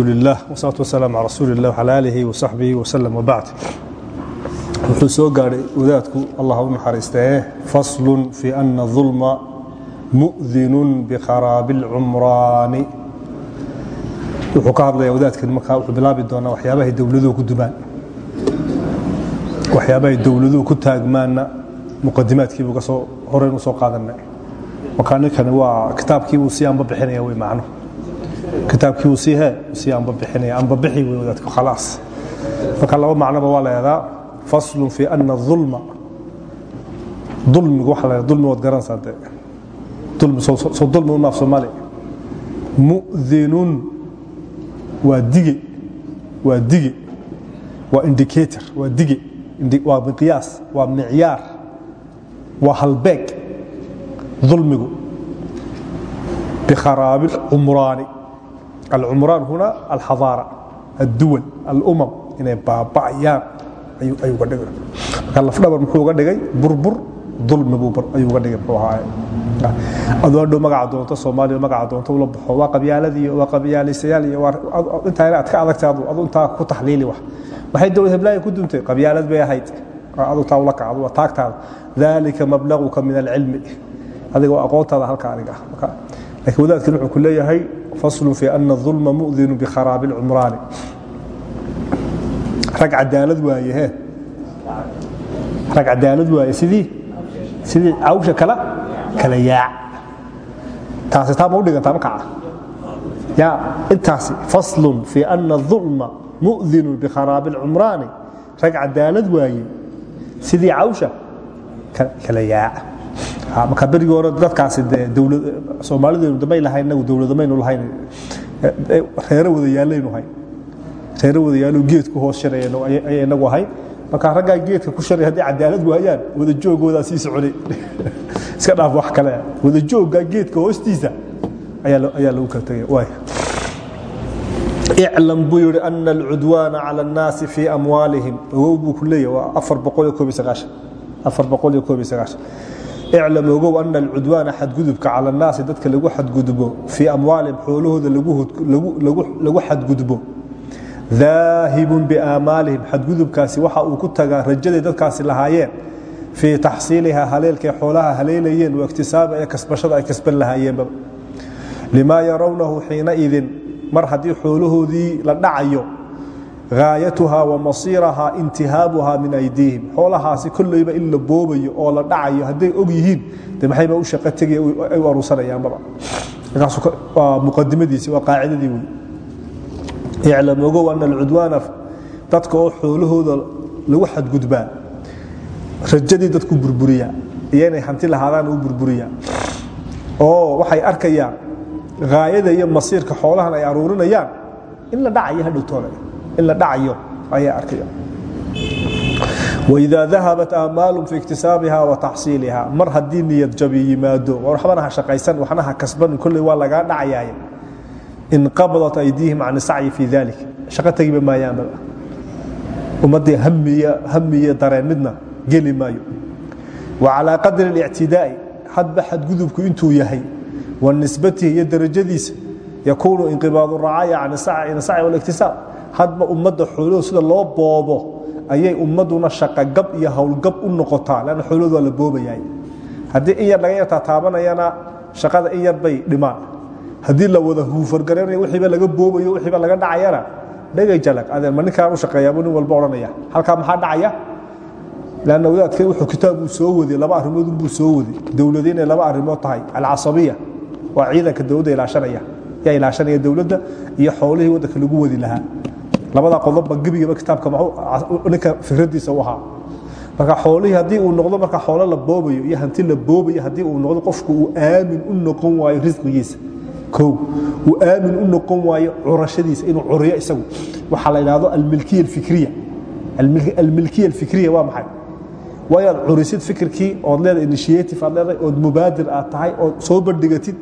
ldulillah wsalaatu wasalaamu calaa rasuulilah wcalaa aalihi wasaxbihi wasalam wabacd wuxuu soo gaadhay wadaadku allah u naxariistae faslun fii ana dulma mu'dinun biqaraabi اlcumraani wuxuu ka hadlaya wadaadkan markaa wuxuu bilaabi doonaa waxyaabahay dowladuhu ku dumaan. Waxyaabahay dowladuhu ku taagmaanna muqadimaadkiibuu ka soo horeynu soo qaadanay. Markaa ninkani waa kitaabkiibuu si aanba bixinaya wey macno kitaabkii uu sii anbabixinaya anbabixi wey wadaadku khalaas. Marka laba macnoba waa leedaa faslun fi ana ulma dulmigu waxa la dulmi waad garanaysaa dee dulmi soo dulmi unaaf soomaali. Mu'dinun waa dige waa dige waa indicator waa dige waa miqyaas waa micyaar waa halbeeg. Dulmigu bikharaabi cumraani alcumraan huna alxadaara adduwal alumam inay baaba'ayaan ayuu ga dhigay marka lafdhabar muxuu uga dhigay burbur dulmi ayuu uga dhigay muxuu ahaaye adoo dhow magaca doonto soomaaliya magaca doonto ula baxo waa qabyaaladii waa qabyaalisayaal iyo intaa aad ka adagtay adu intaa ku taxliili wax maxay dowlad heblaaya ku duntay qabyaalad bay ahayd adu taa ula kacdo waa taagtaada dalika mablaguka min alcilmi adiga waa aqoontaada halka adiga ah laakiin wadaadkan wuxuu ku leeyahay faslu fii ana ulma mudinu bikharaabi cumraani rag cadaalad waaye rag cadaalad waaye sidii sidii cawsha kala kala yaac taasi taa ma u dhiganta makaca ya intaasi faslun fii ana ulma mudinu bikharaabi cumraani rag cadaalad waaye sidii cawsha kala yaaca marka berigii hore dadkaasi de soomaalideenu damay lahayn inagu dowladamaynu lahayn reero wada yaalaynu hayn reero wada yaalo geedku hoos shirayaynu ayay inagu ahayn marka raggaa geedka ku sharay haddii cadaalad waayaan wada joogoodaa sii soconay iska dhaaf wax kale. Wada jooggaa geedka hoostiisa ayaa lagu kala tegaya waay iclam buu yihi ana alcudwaana cala annaasi fii amwaalihim. Ogow buu ku leeyahy waa iclam ogow ana alcudwaana xadgudubka cala annaasi dadka lagu xadgudbo fii amwaalihim xoolahooda lagu xadgudbo daahibun biaamaalihim xadgudubkaasi waxa uu ku tagaa rajaday dadkaasi lahaayeen fii taxsiilihaa haleelkay xoolaha haleelayeen wa iktisaabi ee kasbashada ay kasban lahaayeenba limaa yarawnahu xiinaidin mar haddii xoolahoodii la dhacayo gaayatuhaa wa masiirahaa intihaabuhaa min aydiihim. Xoolahaasi kolleyba in la boobayo oo la dhacayo hadday og yihiin de maxayba u shaqo tegay ay u aruursanayaanbaba waa muqadimadiisi waa qaacidadii wey iclam ogow ana alcudwaana dadka oo xoolahooda lagu xadgudbaa rajadii dadku burburiyaa iyo hanti lahaadaan u burburiyaa oo waxay arkayaan gaayada iyo masiirka xoolahan ay aruurinayaan in la dhacayo hadhowtoole in la dhacayo ayaa arkaya waidaa dahabat aamaalum fi iktisaabiha wa taxsiiliha mar haddii niyad jabi yimaado waxbana ha shaqaysan waxna kasban kolley waa lagaa dhacayaay inqabadat aydiihim can sacyi fi dalik shaqo tegiba maayaanba. Ummaddii hamiye dareen midna geli maayo. Wa calaa qadri اlictidaa'i hadba xadgudubku intuu yahay wa nisbatihi iyo darajadiisa yakuunu inqibaadu racaaya can sacyi waliktisaab hadba ummadda xoolahooda sida loo boobo ayay ummadduna shaqogab iyo howlgab u noqotaa lanna xoolahooda la boobayaay. Haddii in yar laga shaqada in bay dhimaan. Haddii la wada huufargaranayo wixiiba laga boobayo wixiiba laga dhacayana dhegay jalag. Adeen ma ninkaan u shaqeeyaabuu nin walba odhanaya? Halkaa maxaa dhacaya? Lanna wadaadka wuxuu kitaabuu soo waday laba arrimoodunbuu soo waday dowladi inay laba arrimood tahay. Alcasabiya waa ciidanka dowladda ilaashanaya. Yaa ilaashanaya dowladda iyo xoolihii waddanka lagu wadi lahaa labada qodobba gebigaba kitaabka ninka fikradiisa u ahaa. Marka xoolihii haddii uu noqdo marka xoolo la boobayo iyo hanti la boobayo haddii uu noqdo qofku uu aamin u noqon waayo risqigiisa. O uu aamin u noqon waayo curashadiisa inuu curiyo isagu. Waxaa la idhahdo almilkiya alfikriya. Almilkiya alfikriya waa maxay? Waa inaad curisid fikirkii ood leedahay initiative aad leedahay ood mubaadir aad tahay ood soo bandhigatid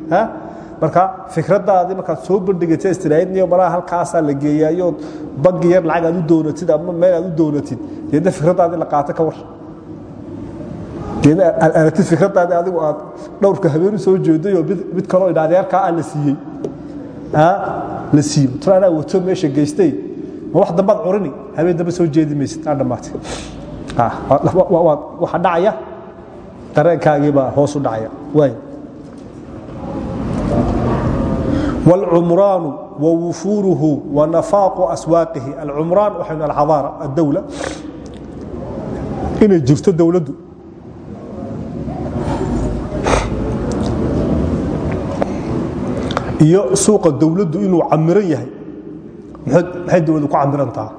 marka fikradaadii markaad soo bandhigatid istiraahidniyo malaha halkaasaa la geeyaayood bangi yar lacag aad u doonatid ama meel aad u doonatid deedna fikradaadii la qaato ka war. Deedna aad aragtid fikradaadii adigu aad dhowrka habeen u soo jeedayoo mid kaloo idhaadeerkaa ah la siiyey. La siiyo. Tan anaa wato meesha geystay. Ma wax dambaad curini habeen dambe soo jeedi maysid. Aa dhammaatay waxa dhacaya. Dareenkaagiibaa hoos u dhacaya. Waay wاlcumraanu wawufuuruhu wanafaaqu aswaaqihi alcumraan waxa alcadaara addawla inay jirto dowladdu iyo suuqa dowladdu inuu camiran yahay maxay dowladu ku camiran taha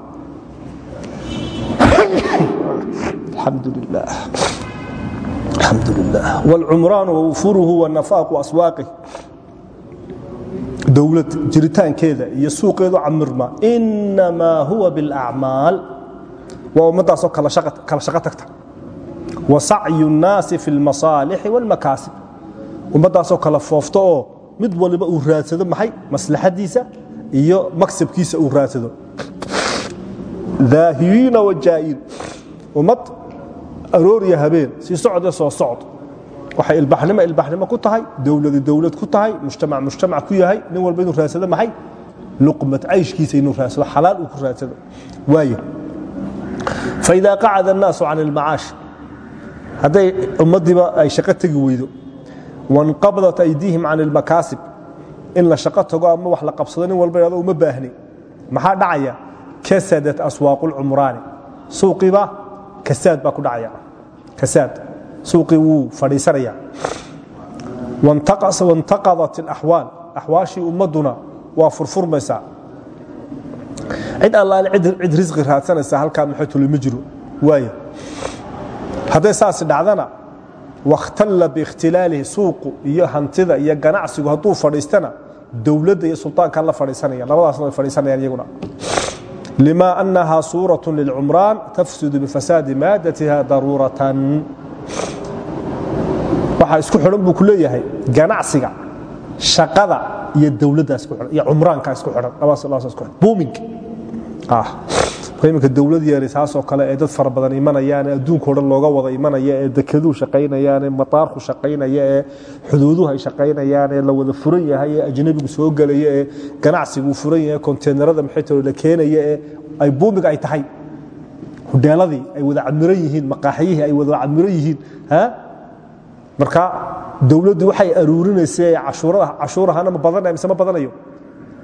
amdu lah amdu lah wlcumraanu wawufuuruhu wanafaaqu aswaaqihi dowlad jiritaankeeda iyo suuqeedu camirma inamaa huwa biاlacmaal waa ummadaasoo kala shaqo tagta wa sacyu الnaasi fi اlmasaalixi wاlmakaasib ummadaasoo kala foofto oo mid waliba uu raadsado maxay maslaxadiisa iyo maksabkiisa uu raadsado daahiyiina wajaa'iin ummad arooriya habeen sii socde soo socd waxay ilbaxnimo ilbaxnimo ku tahay dowladu dowlad ku tahay mujtamac mujtamac ku yahay nin walba inuu raadsado maxay? Luqmat cayshkiisa inuu raadsado xalaal uu ku raadsado. Waaya faidaa qacada annaasu can ilmacaash hadday ummadiiba ay shaqo tegi weydo wanqabdat aydiihim can ilmakaasib in la shaqo tago ama wax la qabsado nin walba hado uma baahni. Maxaa dhacaya? Kasadat aswaaqu lcumraani suuqiiba kasaad baa ku dhacaya. Kasaad suuqii wuu fadhiisanaya wantaqadat اlaxwaal axwaashii ummadduna waa furfurmaysaa cid allaale cid risqi raadsanaysa halkaa maxaytuli ma jiro waaya hadday saasi dhacdana wakhtalla biikhtilaalihi suuqu iyo hantida iyo ganacsigu hadduu fadhiistana dowladda iyo sulطaankaa la fadhiisanaya labadaasna way fadhiisanayaan iyaguna lima annaha suuraة lilcumraan tafsudu bifasaadi maadatiha daruuratan waxaa isku xidhan buu ku leeyahay ganacsiga shaqada iyo dowladda iyo cumraanka isku xidhan. Labadaas isku xidhan. Booming. Ah iminka dowlad yeeri saasoo kale ee dad fara badan imanayaan ee adduunka o dhan looga wada imanaya ee dekeduhu shaqaynayaan ee mataarku shaqaynaya ee xuduuduhu ay shaqaynayaan ee la wada furan yahay ee ajnabigu soo gelaya ee ganacsigu furan yahay konteenarada maxay talo la keenaya ee ay booming ay tahay hudheeladii ay wada camiran yihiin maqaaxiyihii ay wada camiran yihiin marka dowladdu waxay aruurinaysa cashuurahana ma badanaya mise ma badanayo?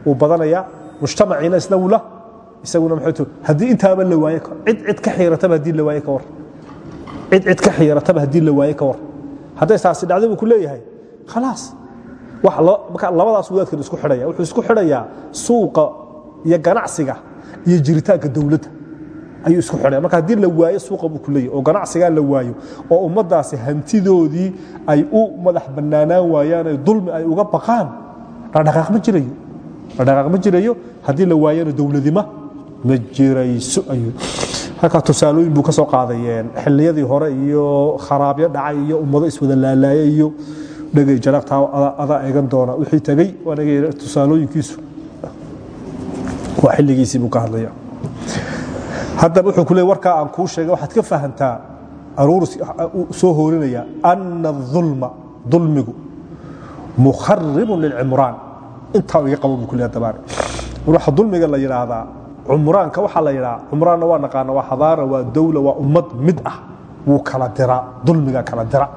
Wuu badanaya mujtamaciina isna wula isaguna maxay haddii intaaba la waaye cid cid ka xiirataba haddii la waaye ka war. Cid cid ka xiirataba haddii la waaye ka war. Hadday saasi dhacdo ku leeyahay. Khalaas. Wax marka labadaas wadaadkan isku xidhaya wuxuu isku xidhayaa suuqa iyo ganacsiga iyo jiritaanka dowladda ayuu isku xidhaya marka haddii la waayo suuqa buu ku oo ganacsigaa la waayo oo ummaddaasi hantidoodii ay u madax bannaanaan waayaan ay dulmi ay uga baqaan dhaqdhaqaaq ma jirayo. Dhaqdhaqaaq ma jirayo. Haddii la waayana dowladima ma jirayso ayuu. Halkaa tusaalooyin buu ka soo qaaday xilliyadii hore iyo kharaabyo dhacay iyo ummado iswada laalaayay iyo dhegay jaraqtaa adaa eegan doona wixii tegey waanagay tusaalooyinkiisu. Waa xilligiisii buu ka hadlaya haddaba wuxuu ku leey warkaa aan kuu sheegay waxaad ka fahantaa aruur soo hoorinaya ana الظulma dulmigu mukharibun lilcimraan intaa iga qabo buu ku leeya dabaare waxa dulmiga la yidhaahdaa cumraanka waxaa la yidhaha cumraanna waa naqaana waa xadaara waa dowla waa ummad mid ah wuu kala diraa dulmiga kala dira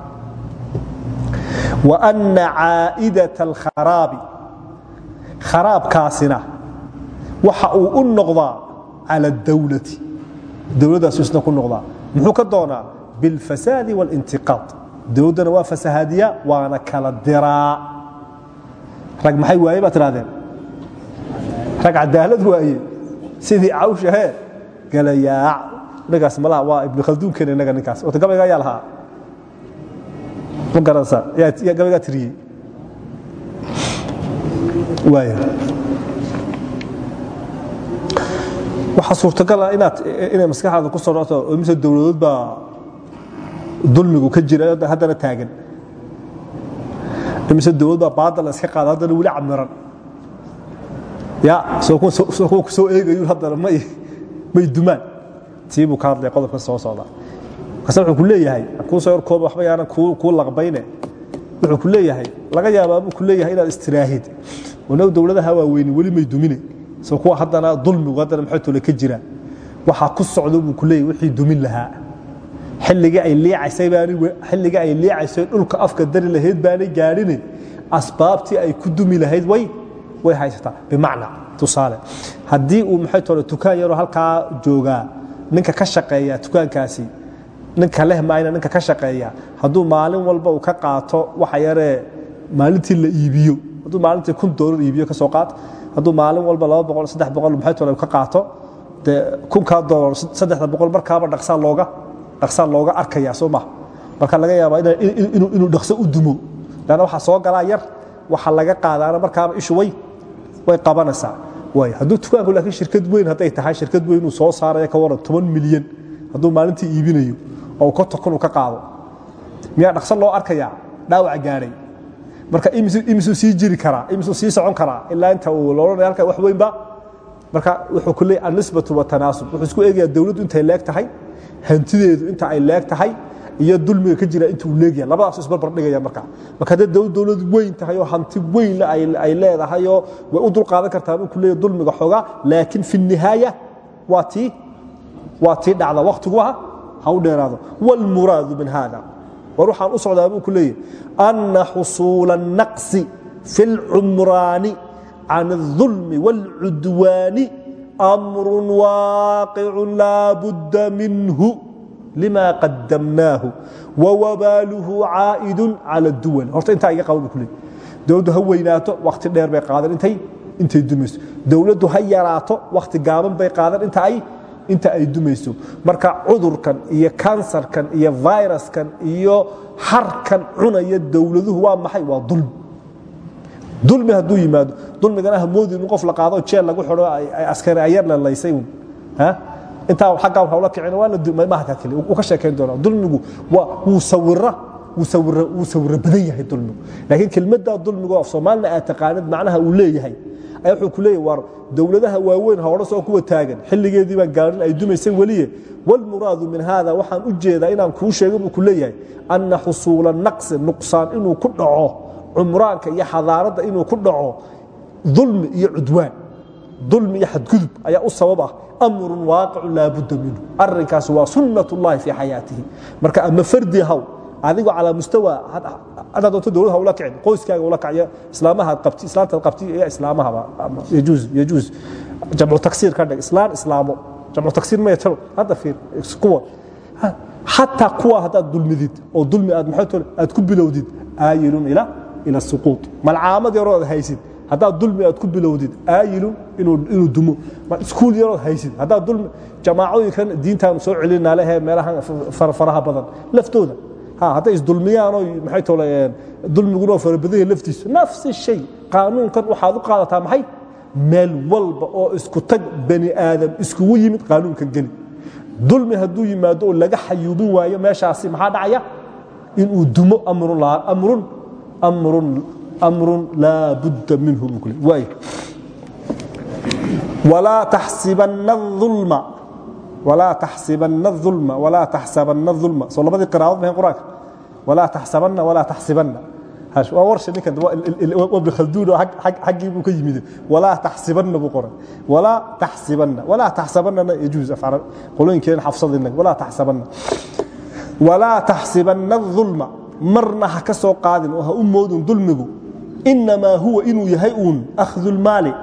wa ana caa'idaة اlkharaabi kharaabkaasina waxa uu u noqdaa calى اdowlati dowladdaasu isna ku noqdaa. Muxuu ka doonaa? Biاlfasaadi wاlintiqaad dowladdana waa fasahaadiya waana kala diraa. Rag maxay waaye baad tidhahdeen rag cadaalad waaye. Sidii cawshahee galayaac ninkaas malaha waa ibnu khalduunkeena innaga ninkaas. Wata gabayga ayaa lahaa. Ma garanaysaa? Gabaygaa tiriyey. Waaya waxaa suurtagala inaad inay maskaxaada ku soo dhacto oo mise dowladood baa dulmigu ka jira haddana taagan. Mise dowlad baa baadal iska qaada haddana weli camiran. Ya soo ku soo eegayu haddana may dumaan. Tii buu ka hadlaya qodobka soo socda. Markaase wuxuu ku leeyahay kuu soo yarkooba waxba yaanan kuu laqbayne. Wuxuu ku leeyahay laga yaabaa buu ku leeyahay inaad istiraahid. Wanaw dowladaha waaweyni weli may dumine so kuwa haddana dulmigu haddana maxootole ka jira waxaa ku socdo buu ku wixii dumin lahaa. Xilligii ay liicaysay baani xilligii ay liicaysay dhulka afka dari lahayd baanay gaadhine asbaabtii ay ku dumi lahayd way way haysataa. Bimacna tusaale haddii uu maxay tole tukaan yaroo halkaa joogaa ninka ka shaqeeya tukaankaasi ninka leh maayna ninka ka shaqeeya hadduu maalin walba uu ka qaato waxa yaree maalintii la iibiyo hadduu maalintii kun doolar iibiyo ka soo qaat hadduu maalin walba ka qaato? Dee kunkaa boqol markaaba dhaqsaa looga arkaya soo maha marka laga yaabaa inuu dhaqso u dumo. Lanna waxaa soo galaa yar waxa laga qaadaana markaaba ishu way qabanaysaa. Hadduu tukaanku laakiin shirkad weyn hadday tahay shirkad weyn uu soo saaraya ka waran toban milyan. Hadduu maalintii iibinayo oo konton kun ka qaado. Miyaa dhaqso loo arkayaa? Dhaawac gaadhay marka imisuu sii jiri karaa imisuu sii socon karaa ilaa inta uu loodhanaya halka wax weynba. Marka wuxuu ku leeyahy annisbatu watanaasub wuxuu isku eegayaa dowladdu intay leeg tahay hantideedu inta ay leeg tahay iyo dulmiga ka jira intuu leegyahay labadaasu isbarbar dhigaya marka. Marka hadday dowlad dowlad weyn tahay oo hanti weynna ay leedahayoo way u dulqaadan kartaa ku leeyahy dulmiga xoogaa laakiin fi nihaaya waa tii dhacda waktigu ha u dheeraado. Wاlmuraadu min hada war waxaan u socdaa buu ku leeyahy ana xusuula الnaqsi fi اlcumraani can الظulmi wاlcudwaani amru waaqicu laa budda minhu lima qadamnaahu wawabaaluhu caa'idu cala اduwal horta intaa iga qaba bu ku leey dowladdu ha weynaato wakhti dheer bay qaadan intay intay dumayso dowladdu ha yaraato wakhti gaaban bay qaadan inta ay inta ay dumayso. Marka cudurkan iyo kansarkan iyo viruskan iyo harkan cunaya dowladuhu waa maxay? Waa dulmi dulmi hadduu yimaado. Dulmigana hamoodi in qof la qaado jeel lagu xidho askari ayar lalaysay intaa aggaa hawla kicin waa maaha kale uu ka sheekayn doonaa dulmigu wuu sawira wuu sawiro badan yahay dulmigu. Laakiin kelmaddaa dulmigu af soomaalina aad taqaanid macnaha uu leeyahay ayaa wuxuu ku leeyahy war dowladaha waaweyn howdha soo kuwa taagan. Xilligeedii baan gaarin ay dumaysay weliye. Walmuraadu min haada waxaan u jeedaa inaan kuu sheegay buu ku leeyahay anna xusuula naqsi nuqsaan inuu ku dhaco cumraanka iyo xadaaradda inuu ku dhaco dulmi iyo cudwaan. Dulmi iyo xadgudub ayaa u sabab ah. Amrun waaqicu laa budda minhu. Arrinkaasi waa sunnat ullahi fii xayaatihi. Marka ama fardi haw adigoo calaa mustawa adaad doonto dowlad hawla kicin qoyskaaga ula kacyo islaamaha qabti islaantaad qabti iyo islaamahaba yajuuz yajuuz. Jamcu taksiir ka dhig islaan islaamo. Jamcu taksiir maya jaro hadda fiir kuwa. Xataa kuwa haddaad dulmidid oo dulmi aad maxay aad ku bilowdid aayilun ila ila suquut. Malcaamad yaroo aad haysid haddaad dulmi aad ku bilowdid aayilun inuu dumo. Iskuul yarood haysid haddaad dulmi jamaacooyinkan diintaanu soo celinaa lehee meelahan faraha badan laftooda hadday isdulmiyaanoo maay tole dulmiguna farabadanya laftiisu. Nafsi shay qaanuunkan waxaad u qaadataa maxay? Meel walba oo isku tag bani aadam iskugu yimid qaanuunkan geli. Dulmi hadduu yimaado oo laga xayuubin waayo meeshaasi maxaa dhacaya? Inuu dumo amrun laa budda minhu walaa taxsibanna ulma walaa taxsibana ulma walaa taxsabana ulma soo labadii qiraadood mahayn quraanka? Walaa taxsabana walaa taxsibana waa warsha ninkan ibn khalduun oo xaggii buu ka yimid walaa taxsibana buu qoray. Walaa taxsibana walaa taxsabanana yajuuz qolooyinkeen xafsadina walaa taxsabana walaa taxsibana ulma marna ha ka soo qaadin oo ha u moodin dulmigu. Inamaa huwa inuu yahay uun akhdu lmaali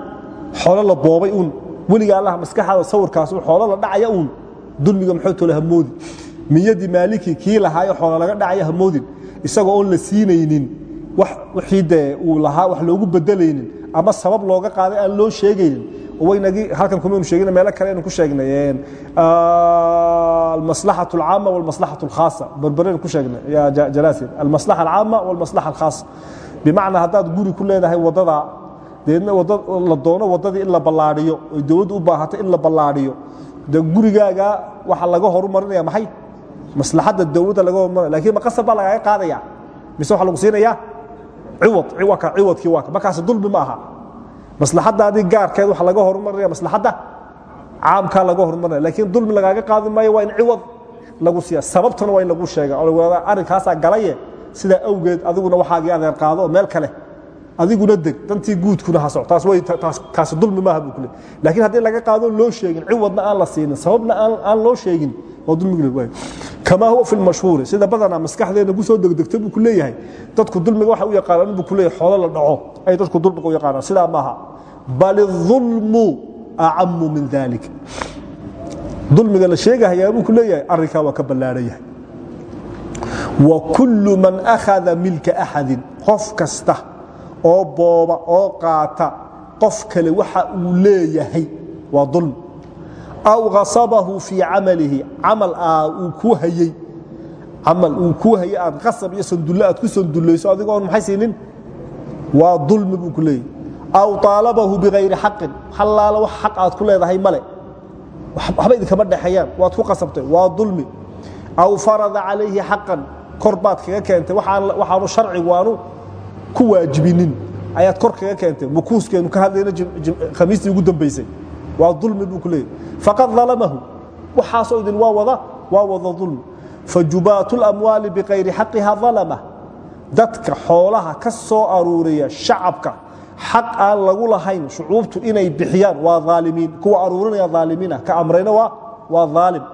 xolo la boobay uun weliga alla maskaxaada sawirkaas xoolo la dhacaya uun. Dulmiga maxootole hamoodin min yadi maaliki kii lahaayo xoolo laga dhacaya hamoodin isagoo oon la siinaynin wixii dee uu lahaa wax loogu bedelaynin ama sabab looga qaaday aan loo sheegaynin. Waynagii halkan kumaynu sheegin meelo kale aynu ku sheegnay almaslaxat alcaama walmaslaxat alkhaasa barbaraynu ku sheegnay. Yaa jalaasir almaslaxa alcaama walmaslaxa alkhaasa. Bimacnaa haddaad guri ku leedahay waddadaa deedna la doono waddadii in la ballaadhiyo. Oy dowladdu u baahatay in la ballaadhiyo. De gurigaaga waxa laga horumarinaya maxay? Maslaxadda dowladda laga horumarinaya laakiin ma qasab baa lagaaga qaadaya mise waxa lagu siinaya ciwad ciwaka ciwadkii waaka. Markaas dulmi ma aha. Maslaxadaadii gaarkeed waxa laga horumarinaya maslaxadda? Caamkaa laga horumarinaya laakiin dulmi lagaaga qaadi maayo waa in ciwad lagu siiya sababtuna waa in lagu sheega oo arrinkaasaa galaye sidaa awgeed adiguna waxaagii adeer qaado meel kale adiguna deg dantii guudkuna ha soc taasi dulmi maaha buu kule laakiin haddii laga qaado loo sheegin ciwadna aan la siinin sababna aan loo sheegin waa dulmiga kamaa huwa fi lmashhuuri sida badanaa maskaxdeena ku soo degdegta buu ku leeyahay. Dadku dulmiga waxa u yaqaanaan buu ku leeyahay xoolo la dhaco. Ay dadku dulmiga u yaqaanaan sidaa maaha. Bal idulmu acamu min dalik dulmiga la sheegahayaa buu ku leeyahay arrinkaa waa ka ballaadhan yahay. Wa kullu man akhada milka axadin qof kasta oo booba oo qaata qof kale waxa uu leeyahay waa dulmi aw hasabahu fii camalihi camal aa uu kuu hayey aad qasab iyo sandulle aad ku sandullayso adigoon maxay siinin? Waa dulmi buu ku leeyahy aw aalabahu bikayri xaqin halaala wax xaq aad ku leedahay male waxba idinkama dhexeeyaan waad ku qasabtay waa dulmi. Aw farada calayhi xaqan kor baad kaga keentay waxaanu sharcigu aanu ku waajibinin. Ayaad kor kaga keentay mukuuskeenu ka hadlayna khamiistii ugu dambaysay. Waa dulmi buu ku leeyahy faqad dalamahu waxaasoo idin waa wada waa wada dulmi fajubaatu lamwaali bikayri xaqiha dalama dadka xoolaha ka soo aruuriya shacabka xaq aan lagu lahayn shucuubtu inay bixiyaan waa aalimiin kuwa aruurinaya aalimiinah ka amrayna waa aalim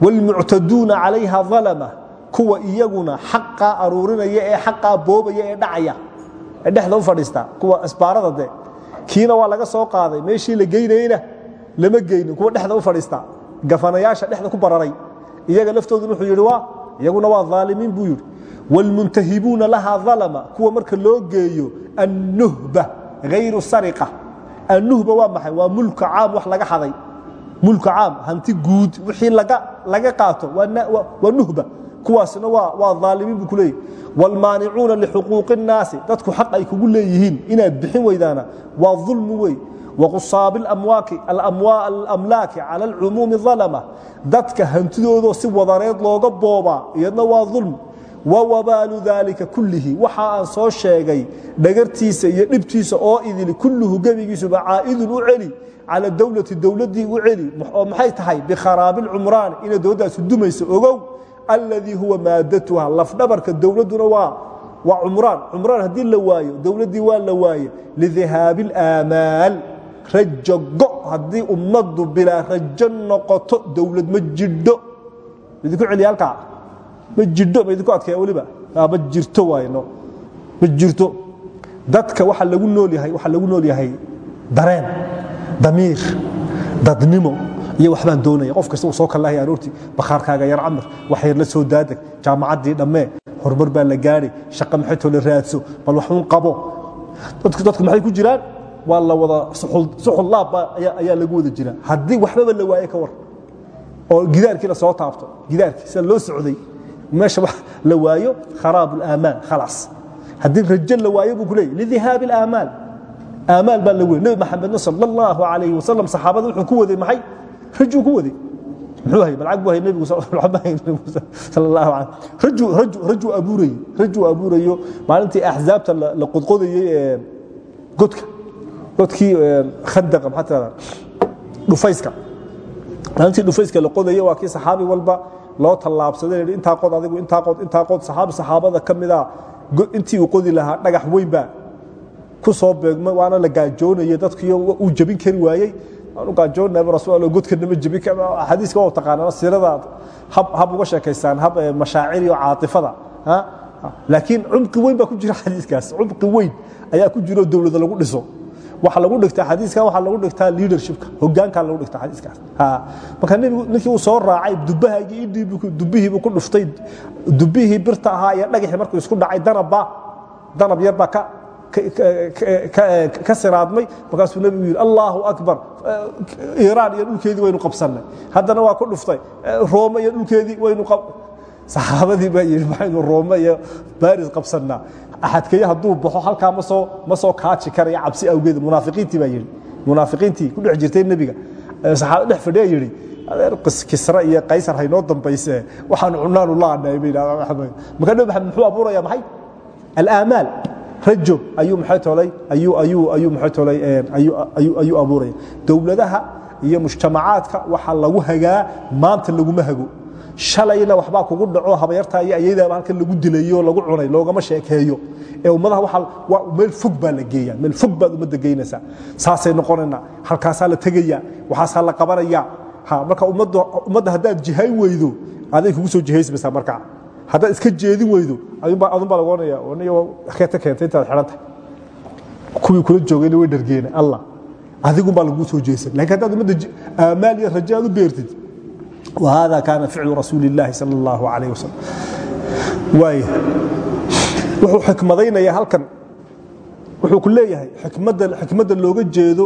wاlmuctaduuna calayha alama kuwa iyaguna xaqaa aruurinaya ee xaqaa boobaya ee dhacaya. Ee dhexda u fadhiista kuwa asbaarada de kiina waa laga soo qaaday meeshii la geynayna lama geynin kuwa dhexda u fadhiista gafanayaasha dhexda ku bararay. Iyaga laftooduna wuxuu yidhi waa iyaguna waa aalimiin buu yidhi. Wاlmuntahibuuna laha alama kuwa marka loo geeyo annuhba hayru sariqa. Annuhba waa maxay? Waa mulka caam wax laga xaday. Mulka caam hanti guud wixii laga qaato waa nuhba kuwaasna waa aalimiin buu ku leeyahy wاlmaanicuuna lixuquuqi الnaasi dadku xaq ay kugu leeyihiin inaad bixin weydaana waa dulmi wey waqusaabi alamlaaki cala alcumuumi alama dadka hantidoodoo si wadaneed looga boobaa iyadna waa dulmi wawabaalu daalika kullihi waxa aan soo sheegay dhagartiisa iyo dhibtiisa oo idili kulluhu gebigiisuba caa'idun u celi cala dowlati dowladdii u celi oo maxay tahay bikharaabi lcumraani inay dowladdaasi dumayso ogow alladii huwa maadatuha. Lafdhabarka dowladduna waa waa cumraan. Cumraan haddii la waayo dowladdii waa la waaye lidihaabi alaamaal rajo go. Haddii ummaddu bilaa rajo noqoto dowlad ma jidho. Idinku celiya ma jidho ma idinku adkeeya weliba? Ma jirto waayno. Ma jirto. Dadka waxa lagu nool yahay waxaa lagu nool yahay dareen damiir dadnimo iyo waxbaan doonaya qof kasta uu soo kallahaya aroortii bakhaarkaaga yar camar waxyar la soo daadag jaamacaddii dhammee horumar baa la gaadhay shaqa maxaytoo la raadso bal waxuun qabo. Dadku maxay ku jiraan? Waa la wada suxul laabba ayaa lagu wada jiraa. Haddii waxbaba la waaye ka war oo gidaarkii la soo taabto gidaarkii sida loo socday meesha wax la waayo kharaab ulaamaan khalaas haddii rajo la waayo buu ku leeyay lidihaabi alaamaal aamaal baa la weeyey nebi maxamedna sala allahu calayhi wasalam saxaabada wuxuu ku waday maxay? Rajuu ku waday muxuu hay malcag buu hay nebigu sal allahu alayh raju raju rajuu abuurayey rajuu abuurayo. Maalintii axzaabta la qodqodayey ee godka. Godkii khandaqa maxaa tirahdaa dhufayska. Maalintii dhufayska la qodayey waa kii saxaabi walba loo tallaabsaday. Intaa qod adigu intaa qod intaa qod saxaabi saxaabada ka mida intii uu qodi lahaa dhagax weyn baa ku soo beegmay waana la gaajoonayay. Dadkiyo uu jebin kari waayey waanu gaajoonaba rasuul godkanama jebin xadiiska waa taqaanaa siirada hab hab uga sheekaystaan hab mashaacir iyo caatifada laakiin cumqi weyn baa ku jira xadiiskaas cumqi weyn ayaa ku jiro dowladda lagu dhiso. Waxa lagu dhigtaa xadiiskan waxaa lagu dhigtaa leadershipka. Hogaankaa lagu dhigtaa xadiiskaas marka nebigu ninkii uu soo raacay dubahaygii dubihiibuu ku dhuftay. Dubihii birta ahaa iyo dhagaxii markuu isku dhacay danabba danab yar baa ka ka siraadmay markaasuu nebigu yidhi allaahu akbar. Iiraan iyo dhulkeedii waynu qabsannay. Haddana waa ku dhuftay. Roome iyo dhulkeedii waynu saxaabadii baa yidhi maxaynu roome iyo baris qabsannaa. Axadkeye hadduu baxo halkaa masoo ma soo kaaji karaya cabsi awgeed. Munaafiqiintii baa yidhi. Munaafiqiintii ku dhex jirtay nebiga. Saxaaba dhex fadhiya yidhi kisra iyo qaysar haynoo dambayse waxaanu cunaanu laanahay marka nebi maxamed muxuu abuuraya maxay? Alaamaal rajo ayuu maxay tolay ayuu abuuraya. Dowladaha iyo mujtamacaadka waxa lagu hagaa maanta laguma hago. Shalayna waxbaa kugu dhaco habayartaa iyo ayadaaba halkan lagu dilayo lagu cunay loogama sheekeeyo. Ee ummadaha meel fog baa la geeya meel fog baad ummadda geynaysaa saasay noqonaynaa halkaasaa la tegaya waxaasaa la qabanaya. Marka ummadda haddaad jihayn weydo aday kugu soo jihaysmaysaa markaa haddaad iska jeedin weydo adunbaa lagu ohanaya keeta keentay intaad xidhantay kuwii kula joogayna way dhargeena allah. Adigunbaa laguu soo jeesan laakiin haddaad ummadda aamaal iyo raja aad u beertid. Wahada kaana ficlu rasuuli illaahi sal allahu alayh wasalam waaya wuxuu xikmadaynayaa halkan. Wuxuu ku leeyahay xikmadda looga jeedo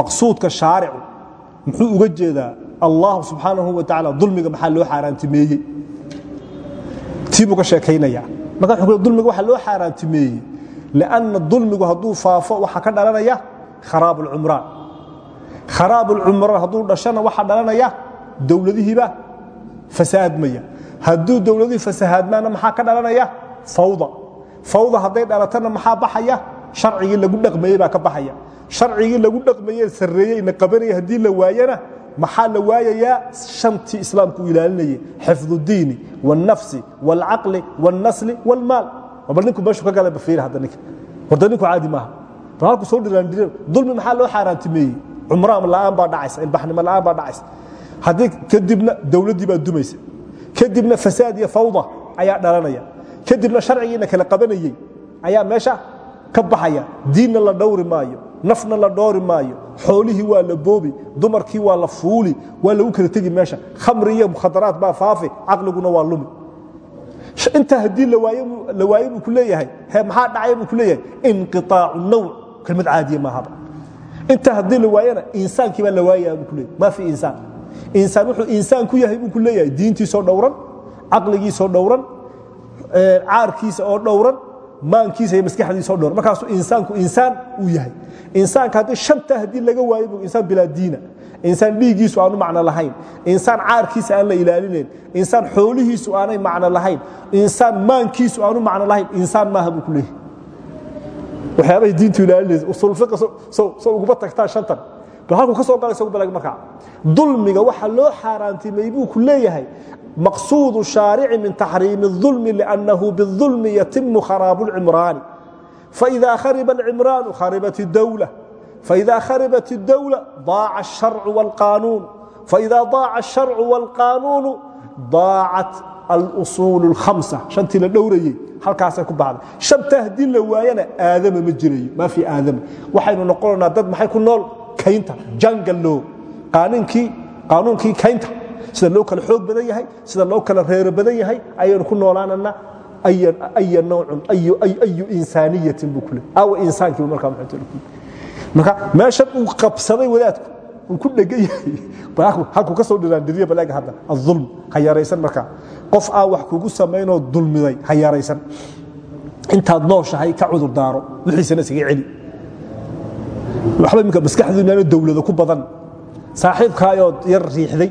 maqsuudka shaaricu. Muxuu uga jeedaa allah subxaanahu wa tacala dulmiga maxaa loo xaaraantimeeyey tii buu ka sheekaynaya. Marka dulmiga waxaa loo xaaraantimeeyey lianna dulmigu hadduu faafo waxaa ka dhalanaya kharaab alcumraan kharaab alcumraan hadduu dhashana waxaa dhalanaya dowladihiiba fasaadmaya. Hadduu dowladihii fasahaadmaana maxaa ka dhalanaya fawda. Fawda hadday dhalatana maxaa baxaya? Sharcigii lagu dhaqmayey baa ka baxaya. Sharcigii lagu dhaqmaye sarreeyey ina qabanaya haddii la waayana maxaa la waayayaa shantii islaamku u ilaalinayay xifdu diini wاlnafsi wاlcaqli wاlnasli wاlmaal bal ninku meeshu ka gala bafiir hadda ninka horta ninku caadi maaha bal halku soo dhiraandhire dulmi maxaa loo xaaraantimeeyey cumraan la'aan baa dhacaysa ilbaxnimo la'aan baa dhacaysa haddii kadibna dowladdii baa dumaysa kadibna fasaad iyo fawda ayaa dhalanaya kadibna sharcigiina kala qabanayey ayaa meesha ka baxaya diinna la dhowri maayo nafna la dhoori maayo xoolihii waa la boobi dumarkii waa la fuuli waa lagu kala tegi meesha. Khamri iyo mukhadaraat baa faafi caqliguna waa lumi. Intaa haddii la waaye buu ku leeyahay maxaa dhacay buu ku leeyahay? Inqiaacu nawc kelmad caadiya maahaba intaa haddii la waayana insaankii baa la waayaya buu ku leeyahay. Maa fi insaan? Insaan wuxuu insaan ku yahay buu ku leeyahay. Diintiisoo dhowran caqligiisoo dhowran caarkiisa oo dhowran maankiisa iyo maskaxdiisa oo dhowran markaasuu insaanku insaan uu yahay. Insaanka haddii shanta haddii laga waayo buu insaan bilaa diina. Insaan dhiiggiisu aanu macno lahayn. Insaan caarkiisa aan la ilaalinayn insaan xoolihiisu aanay macno lahayn. Insaan maankiisu aanu macno lahayn. Insaan maaha buu ku leeyahay. Waxyaabahay diintu ilaalinaysa usulfiqa so uguma tagtaan shantan. Bal halkuu ka soo galay isagu balag markaa. Dulmiga waxa loo xaaraantimay buu ku leeyahay maqsuudu shaarici min taxriimi الظulmi liأnnahu biالظulmi yatimu kharaabu اlcimraani faإida khariba اlcimraanu kharibat الdowla فإذا khربت الدولة ضاac الشharc والقاaنuuن فإذا ضاac الشharc والقاaنuuن ضاacat الأصuuل الخaمسة شhantii la dhowrayey halkaasay ku baxday شhanta haddii la waayana aadama ma jirayo maa في aadama waxaynu noqonaynaa dad maxay ku nool kaynta jangallo qaanuunkii kaynta sida loo kala xoog badan yahay sida loo kala reero badan yahay ayaynu ku noolaanana aya nowcun ayu insaaniyatin buu kule awa insaankiibu markaa marka meeshan uu qabsaday wadaadku uu ku dhegan yahay. Halkuu ka soo dhiraandiriya baleega hadda. Aulm ha yaraysan qof aa wax kugu samaynoo dulmiday ha yaraysan nooshahay ka cudurdaaro wixiisana isaga celi. Waba imika maskaxduna dowladda ku badan. Saaxiibkaayood yar riixday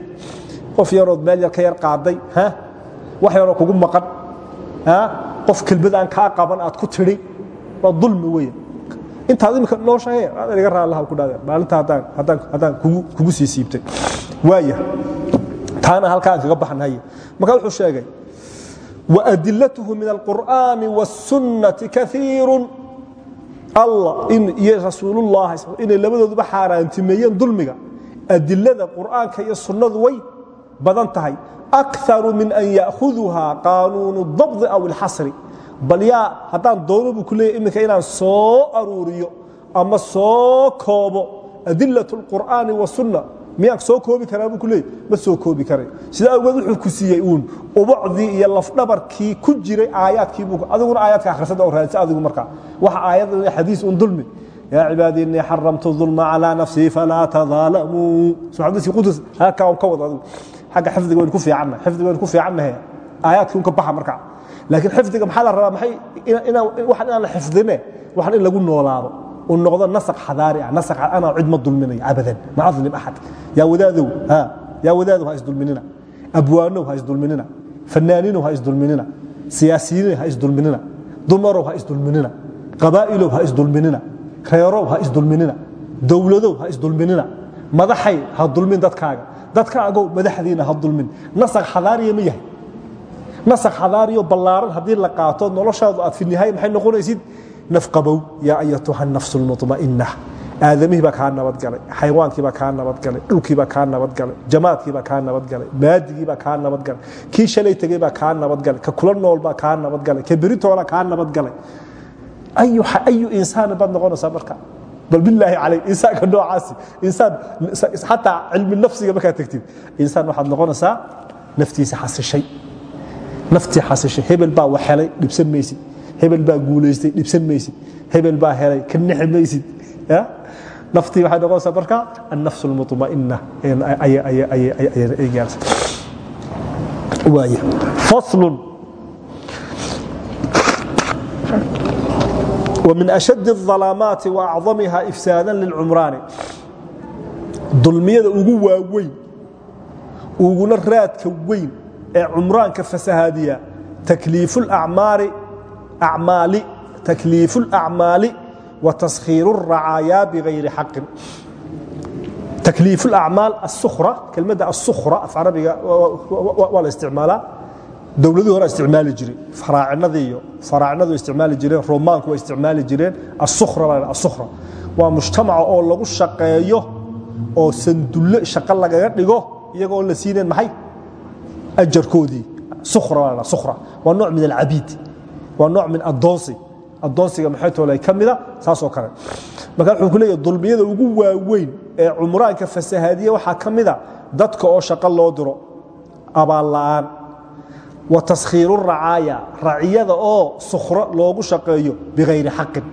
qof yarood meel yar ka yar qaaday wax yaroo kugu maqan qof kelmad aan kaa qaban aad ku tidhi waa dulmi weya intaad imika nooshahe iga raalaha ku dhadeen maalinta haddaan kugu sii siibtay. Waaya taana halkaan kaga baxnaye marka wuxuu sheegay waadilatuhu min alqur'aani wاsunnati kaiiru allah iyo rasuulullahi inay labadooduba xaaraantimeeyeen dulmiga. Adilada qur'aanka iyo sunnadu way badan tahay. Akaru min an ya'khuduhaa qaanuunu dabdi aw ilxasri bal yaa haddaan doono buu ku inaan soo aruuriyo ama soo koobo adilat اlqur'aani wasunna miyaan soo koobi karaa buu ku ma soo koobi karay. Sidaa awgeed wuxuu ku siiyey uun ubacdii iyo lafdhabarkii ku jiray aayaadkii buu adiguna aayaadka akhrisada oo raadisa adigu markaa. Waxa aayad xadiis un dulmi. Yaa cibaadii innii xaramtu dulma calaa nafsii falaa tadaalamuu soo xadiiskii qudus halkaa ka wada adigu xagga xifdiga ku fiicannahay. Xifdiga ku fiicannahay. Aayaadkii un ka baxa markaa laakiin xifdiga maxaa la rabaa? Maay waxan inaan xifdine waxan in lagu noolaado. Uu noqdo nasaq xadaari ah nasaq anaa cid ma abadan. Ma adlim axad yaa wadaadow yaa wadaadow ha isdulminina abwaanow ha isdulminina fanaaniinow ha isdulminina siyaasiyiinow ha isdulminina dumarow ha isdulminina qabaa'ilow ha isdulminina reerow ha isdulminina dowladow ha isdulminina madaxay ha dulmin dadkaaga dadka agow madaxdiina ha dulmin. Nasaq xadaariya ma yahay. Nasaq xadaariyo ballaaran haddii la qaato noloshaadu aad fi nihaaya maxay noqonaysid? Nafqabow yaa ayatuha nafsu lmuطma'ina aadamihiibaa kaa nabadgalay xayawaankiibaa kaa nabadgalay dhulkiibaa kaa nabadgalay jamaadkiibaa kaa nabadgalay maadigiibaa kaa nabadgalay kii shalay tegeybaa kaa nabadgalay ka kula noolbaa kaa nabadgalay ka beritoona kaa nabadgalay ayu insaan baad noqonaysaa marka bal bilaahi calay insaanka noocaasi insaan xataa cilmi nafsiga markaad tegtid insaan waxaad noqonaysaa naftiisa xasishay naftii xasishay hebel baa wax helay dhibsan maysid hebel baa guulaystay dhibsan maysid hebel baa helay ka nixi maysid naftii waxay noqonaysaa marka annafs almuطma'ina ay gaarsa waaya faslun ومن أشد الظلامات وأعظمها إفسادا للcمران dulmiyada ugu waaweyn uguna raadka weyn ee cumraanka fasahaadiya تكليiف الأعماaل وتسkhيiر الرacاaيا بغayri xaqin تكليiف الأعماaل السkرة kelmada السkرة af carabiga waa la isticmaalaa dowladii hore isticmaali jiray faraacinadii iyo faraacinadu isticmaali jireen romaanku waa isticmaali jireen asukra asukra waa mujtamaca oo lagu shaqeeyo oo sandulle shaqo lagaga dhigo iyagoo la siineen maxay? Ajarkoodii. Sukra sukra waa nooc min alcabiid. Waa nooc min addoonsi. Addoonsiga maxay toolay ka mida? Saasoo kale. Marka wuxuu ku leeyahay dulmiyada ugu waaweyn ee cumraanka fasahaadiya waxaa ka mida dadka oo shaqo loo diro abaal la'aan wa taskhiiru racaaya raciyada oo sukro loogu shaqeeyo bikayri xaqin.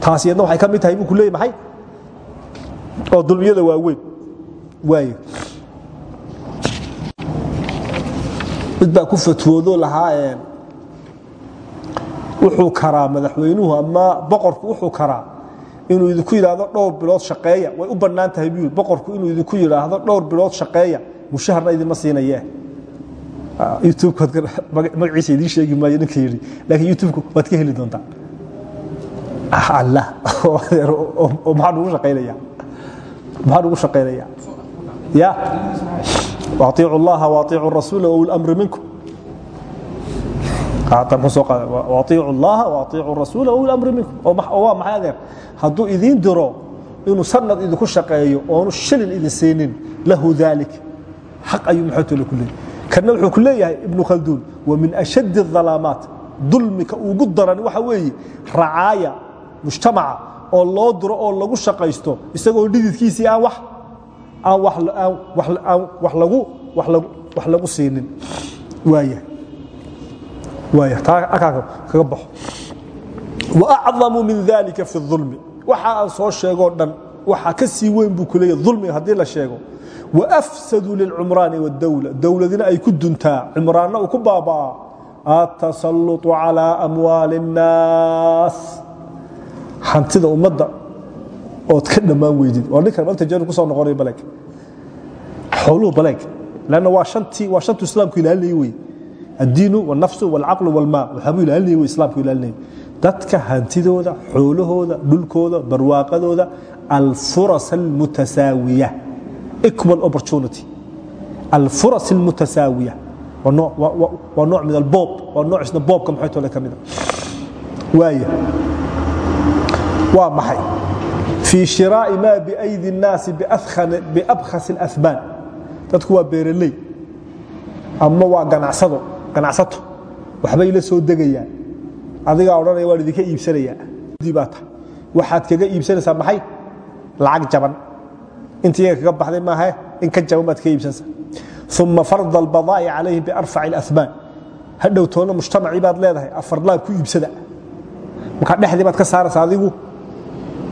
Taas waxay ka mid tahay ku maxay oo dulmiyada waaweyn. Waaye. Mid ku fatwoodo lahaa wuxuu karaa madaxweynuhu ama boqorku wuxuu karaa inuu idinku yidhaahdo dhowr bilood shaqeeya. Way u bannaan boqorku inuu idinku yidhaahdo dhowr bilood shaqeeya. Mushaharna idinma siinayee youtubemagaciisa idiin sheegi maayo ninka yidhi laakiin youtubeka waad ka heli doontaa. Allah. Oo maxaa nugu shaqaynaya? Maxaa nugu shaqaynaya? Ya. Waaiicu allaha waaiicu rasuula wa lamri minkum aiicu allaha waaiicu rasuula wa lamri minkum. Oo waa maxay adeer? Hadduu idiin diro inuu sanad idinku shaqeeyo oonu shilin idin siinin lahu dalik xaq ayuu maxootole ku leeyay kana wuxuu ku leeyahay ibnu khalduun wa min ashad اalaamaat dulmika ugu daran waxa weeye racaaya mujtamaca oo loo duro oo lagu shaqaysto isagoo dhididkiisii aan wax lagu siinin. Kaga baxo. Waacdamu min dalika fi ulmi waxa aan soo sheegoo dhan waxaa ka sii weyn buu kuleeyahy ulmiga haddii la sheego wafsaduu lilcumraani wاdowla dowladina ay ku duntaa cumraanna uu ku baabaa atasaluطu calىa amwaali الnaas hantida ummadda ood ka dhammaan weydid waa ninkan maanta jeer ku soo noqonaya baleg xooluhu baleg lanna waa shantii waa shantu islaamku ilaalinayay wey addiinu wاlnafsu wاlcaqlu wاlmaal waxaabuu ilaalinayay wey islaamku ilaalinayay dadka hantidooda xoolahooda dhulkooda barwaaqadooda alfuras almutasaawiya equal opportunity alfuras almutasaawiya waa nooc min alboob waa nooc isna boobka maxay tole ka mida waaya waa maxay fii shiraa'i maa biaydi الnaasi biabkhas اlأhbaan dadku waa beeraley ama waa ganacsado ganacsato waxbay la soo degayaan adigaa odhanaya waan idinka iibsanayaa baa tahay waxaad kaga iibsanaysaa maxay lacag jaban inta iyaga kaga baxday maaha in ka jaban baad kaga iibsanaysaa uma farda albadaa'i calayhim biarfaci اlahmaan hadhow toona mujtamacii baad leedahay afarlaab ku iibsada. Markaa dhexdii baad ka saaraysa adigu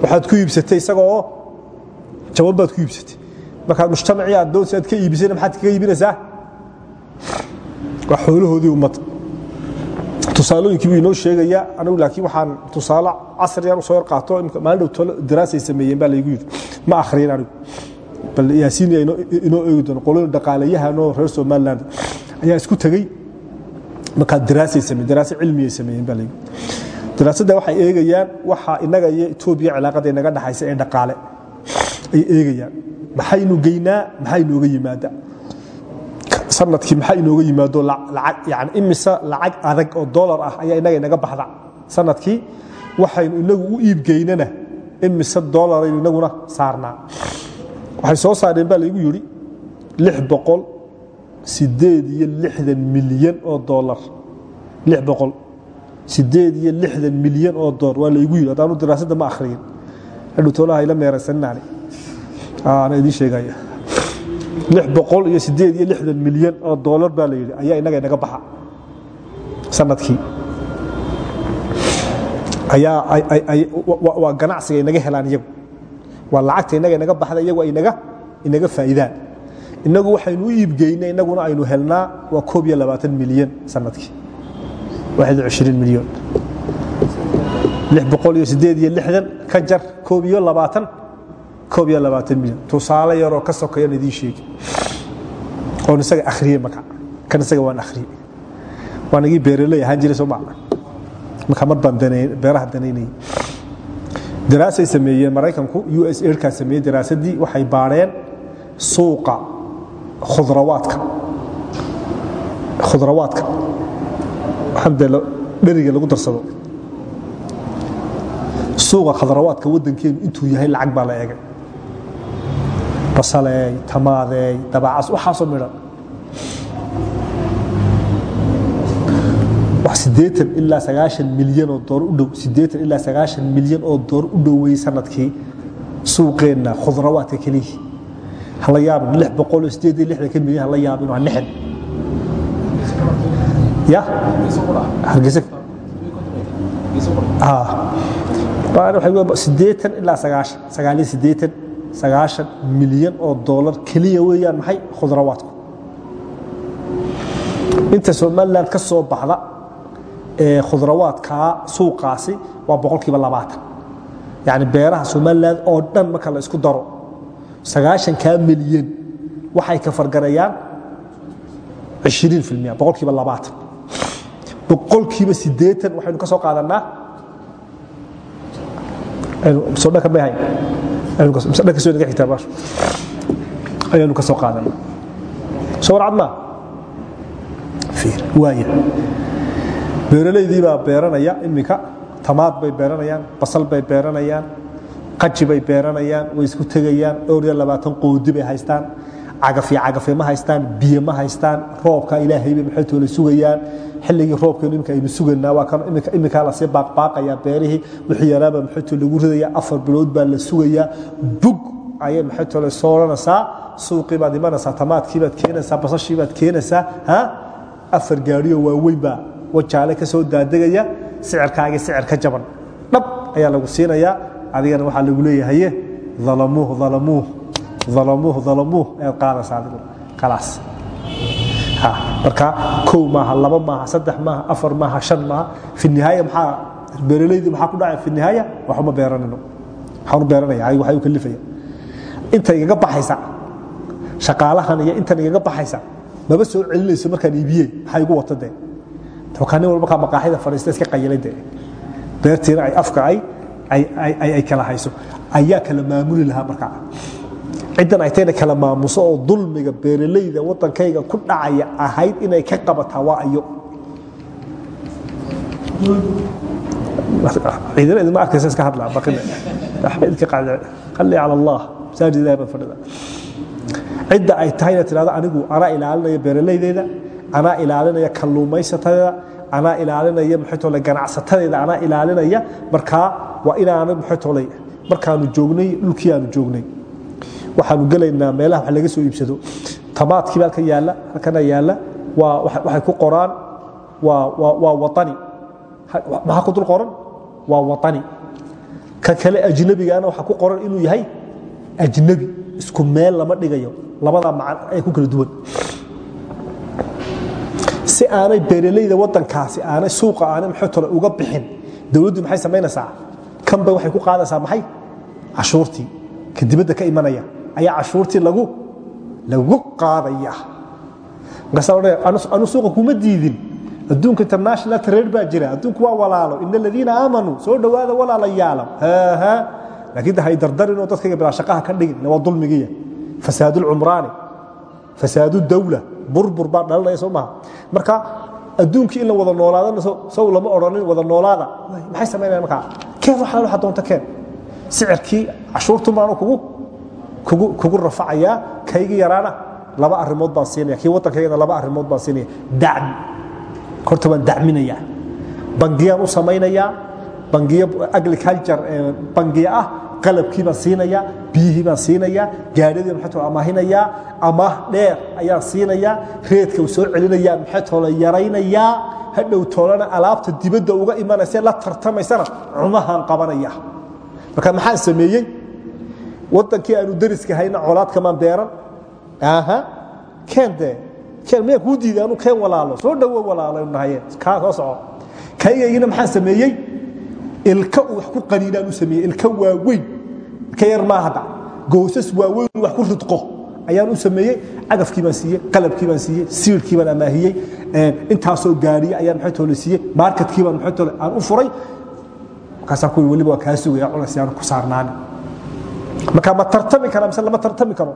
waxaad ku iibsatay isagoo jaban ku iibsatay. Markaad mujtamacii aad doonsi ka iibisayna maxaad kaga iibinaysaa? Waa xoolahoodii ummadda tusaalooyinkii buu inoo sheegayaa anigu laakiin waxaan tusaale casri yar u soo yar qaato maalin dhow daraasay sameeyeen baa laygu yidhi. Ma akhriyin anigu. Bal yaasiiniya inoo eegi doono qolooyin dhaqaalayahanoo reer somaliland ayaa isku tegey. Markaa daraasay sameeyeen daraase cilmiyay sameeyeen baa laygu daraasadda waxay eegayaan waxa inaga iyo etoobiya cilaaqada inaga dhaxaysa ee dhaqaale ay eegayaan. Maxaynu geynaa maxaa inooga yimaada sannadkii maxaa inooga yimaado imise lacag adag oo dolar ah ayaa inaga inaga baxda. Sanadkii waxaynu inagu u iibgeynana imise dolaraynu inaguna saarnaa. Waxay soo saareen baa laygu yidhi sideed iyo lixdan milyan oo dolar sideed iyo lixdan milyan oo dolar waa laygu yidhi. Haddaanu diraasadda ma akhriyin. Hadhowtoolaha ila meeraysaninaani ana idiin sheegaya iyo sideed iyo lixdan milyan oo dolar baa la yidhi ayaa inaga inaga baxa. Sanadkii. Waa ganacsiga inaga helaan iyagu. Waa lacagta inaga inaga baxda iyagu inaga faa'iidaan. Inagu waxaynu u iibgeynay inaguna aynu helnaa waa koob iyo labaatan milyan sannadkii. Cishriin milyan. Iyo sideed iyo lixdan ka jar koob iyo labaatan koob iyo labaatan milyan. Tusaale yaroo ka sokeeyaan idiin sheegi. Oon isaga akhriyey marka kan isaga waan akhriyey waan igii beeraley ahaan jiray soo macna marka mar baan beeraha danaynayay daraasay sameeyeen maraykanku u s airkaa sameeyey daraasaddii waxay baadheen suuqa khudrawaadka. Khudrawaadka. Xamde dheriga lagu darsado. Suuqa khadrawaadka waddankeenu intuu yahay lacag baa la eegay basaleey tamaadeey dabacas waxaasoo midhan ilaa sagaashan milyan oo door u dhow siddeetan ilaa sagaashan milyan oo door u dhowey sannadkii suuqeenna khudrawaadka kelihii hala yaabin lix boqol iyo siddeed iyo lixdan ka milyan hala yaabin waa nixin ya? Hargeysa. Sideetan ilaa sagaashan sagaaliyo sideetan sagaashan milyan oo doolar keliya weeyaan maxay khudrawaadku? Inta somaliland ka soo baxda ee khudrawaadkaa suuqaasi waa boqolkiiba labaatan. Yacni beeraha somaliland oo dhan marka la isku daro sagaashankaa milyan waxay ka fargarayaan cishiriin filmiya boqolkiiba labaatan. Boqolkiiba sideetan waxaynu ka soo qaadanaa ayaanu ka soo qaadana soo warcad maa waaya beeralaydii baa beeranaya iminka tamaad bay beeranayaan basal bay beeranayaan qaji bay beeranayaan way isku tegayaan dhowr iyo labaatan qoodi bay haystaan cagafyo cagafyo ma haystaan biyo ma haystaan roobka ilaahay bay maxaytoole sugayaan xilligii roobkeenu imika aynu sugaynaa waa kan imika imikaa la sii baaqbaaqayaa beerihii wixii yaraaba maxaytoo lagu ridaya afar bilood baa la sugayaa bug ayay maxaytoole soo odhanaysaa suuqii baad imanaysaa tamaadkii baad keenaysaa basashii baad keenaysaa afar gaadhiyo waaweyn baa wajaale ka soo daadegaya sicirkaagii sicir ka jaban. Dhab ayaa lagu siinayaa adigana waxaa lagu leeyahaye alamuuh alamuuh alamuuh alamuuh ayaad qaadaysaa adigu khalaas marka kow maaha laba maaha saddex maaha afar maaha shan maaha fi nihaaya maxaa beeralaydii maxaa ku dhacay fi nihaaya? Waxuma beeranino waxaanu beeranaya adigu waxay u kalifaya inta igaga baxaysa shaqaalahan iyo intan igaga baxaysa maba soo celinayso markaan iibiye maxaa igu wata dee? Tabkaa nin walba markaa maqaaxida fadhiista iska qayilay dee. Beertiina ay afka ay kala hayso. Ayaa kala maamuli lahaa markaa ciddan ay tayna kala maamuso oo dulmiga beeralayda waddankayga ku dhacaya ahayd inay ka qabataa waa ayo cidda ay tahayna tidhahdo anigu anaa ilaalinaya beeralaydeyda anaa ilaalinaya kalluumaysatada anaa ilaalinaya maxaytole ganacsatadeeda anaa ilaalinaya markaa waa inaanu maxaytole markaanu joognay dhulkii aanu joognay waxaanu gelaynaa meelaha wax laga soo iibsado. Tamaadkii baa halkan yaalla halkana yaalla. Waa waxay ku qoraan. Waa waa waa watani. Maxaa ku dul qoran? Waa watani. Ka kale ajnabigaana waxaa ku qoran inuu yahay ajnabi. Isku meel lama dhigayo. Labadaa macan ay ku kala duwan. Si aanay beeralayda waddankaasi aanay suuqa aanay maxaytole uga bixin dowladdu maxay samaynaysaa kanbay waxay ku qaadaysaa maxay? Cashuurtii ka dibadda ka imanaya ayaa cashuurtii lagu qaadaya. Anu suuqa kuma diidin. Adduunka international trade baa jira. Adduunku waa walaalo. In aladiina aamanuu soo dhowaada walaalayaalo laakiin hay dardarinoo dadkayga bilaa shaqaha ka dhigin. Waa dulmigiya fasaad اlcumraani fasaad اdawla burbur baa dhalanaya soo maha. Marka adduunkii in la wada noolaadana sow lama odhanin wada noolaada. Maxay samaynaya markaa? Keen wax waxa doonta keen sicirkii cashuurtun baanu kugu rafacayaa kaygii yaraana. Laba arrimood baan siinaya kii waddankaygana laba arrimood baan siinaya dacmi horta waan dacminayaa. Bangiyaan u samaynayaa. Bangiyo agriculture bangiyo ah qalabkii baan siinayaa. Biyihii baan siinayaa. Gaadhadii maxay tolo amaahinayaa? Amaah dheer ayaan siinayaa. Reedka u soo celinayaa maxay tolo yaraynayaa? Hadhow toolana alaabta dibadda uga imanaysa la tartamaysana cumahaan qabanaya marka maxaan sameeyey? Waddankii aanu dariska hayna colaadkamaan beeran. Aha keen dee keen miyaa kuu diiday? Anu keen walaalo. Soo dhowo walaalo nahaye kaa soo soco. Kaygaygiina maxaan sameeyey? Ilka uu wax ku qaniinaan u sameeyey. Ilka waaweyn. Ilka yar maa hadda. Goosas waaweyn wax ku ridqo ayaan u sameeyey. Cagafkii baan siiyey. Qalabkii baan siiyey. Siirkii baan amaahiyey. Intaasoo gaariye ayaan maxay toole siiyey. Marketkii baan maxay toole aan u furay markaasaan kuwi weliba waa kaa sugaya culas yaan ku saarnaani marka ma tartami karaa mise lama tartami karo?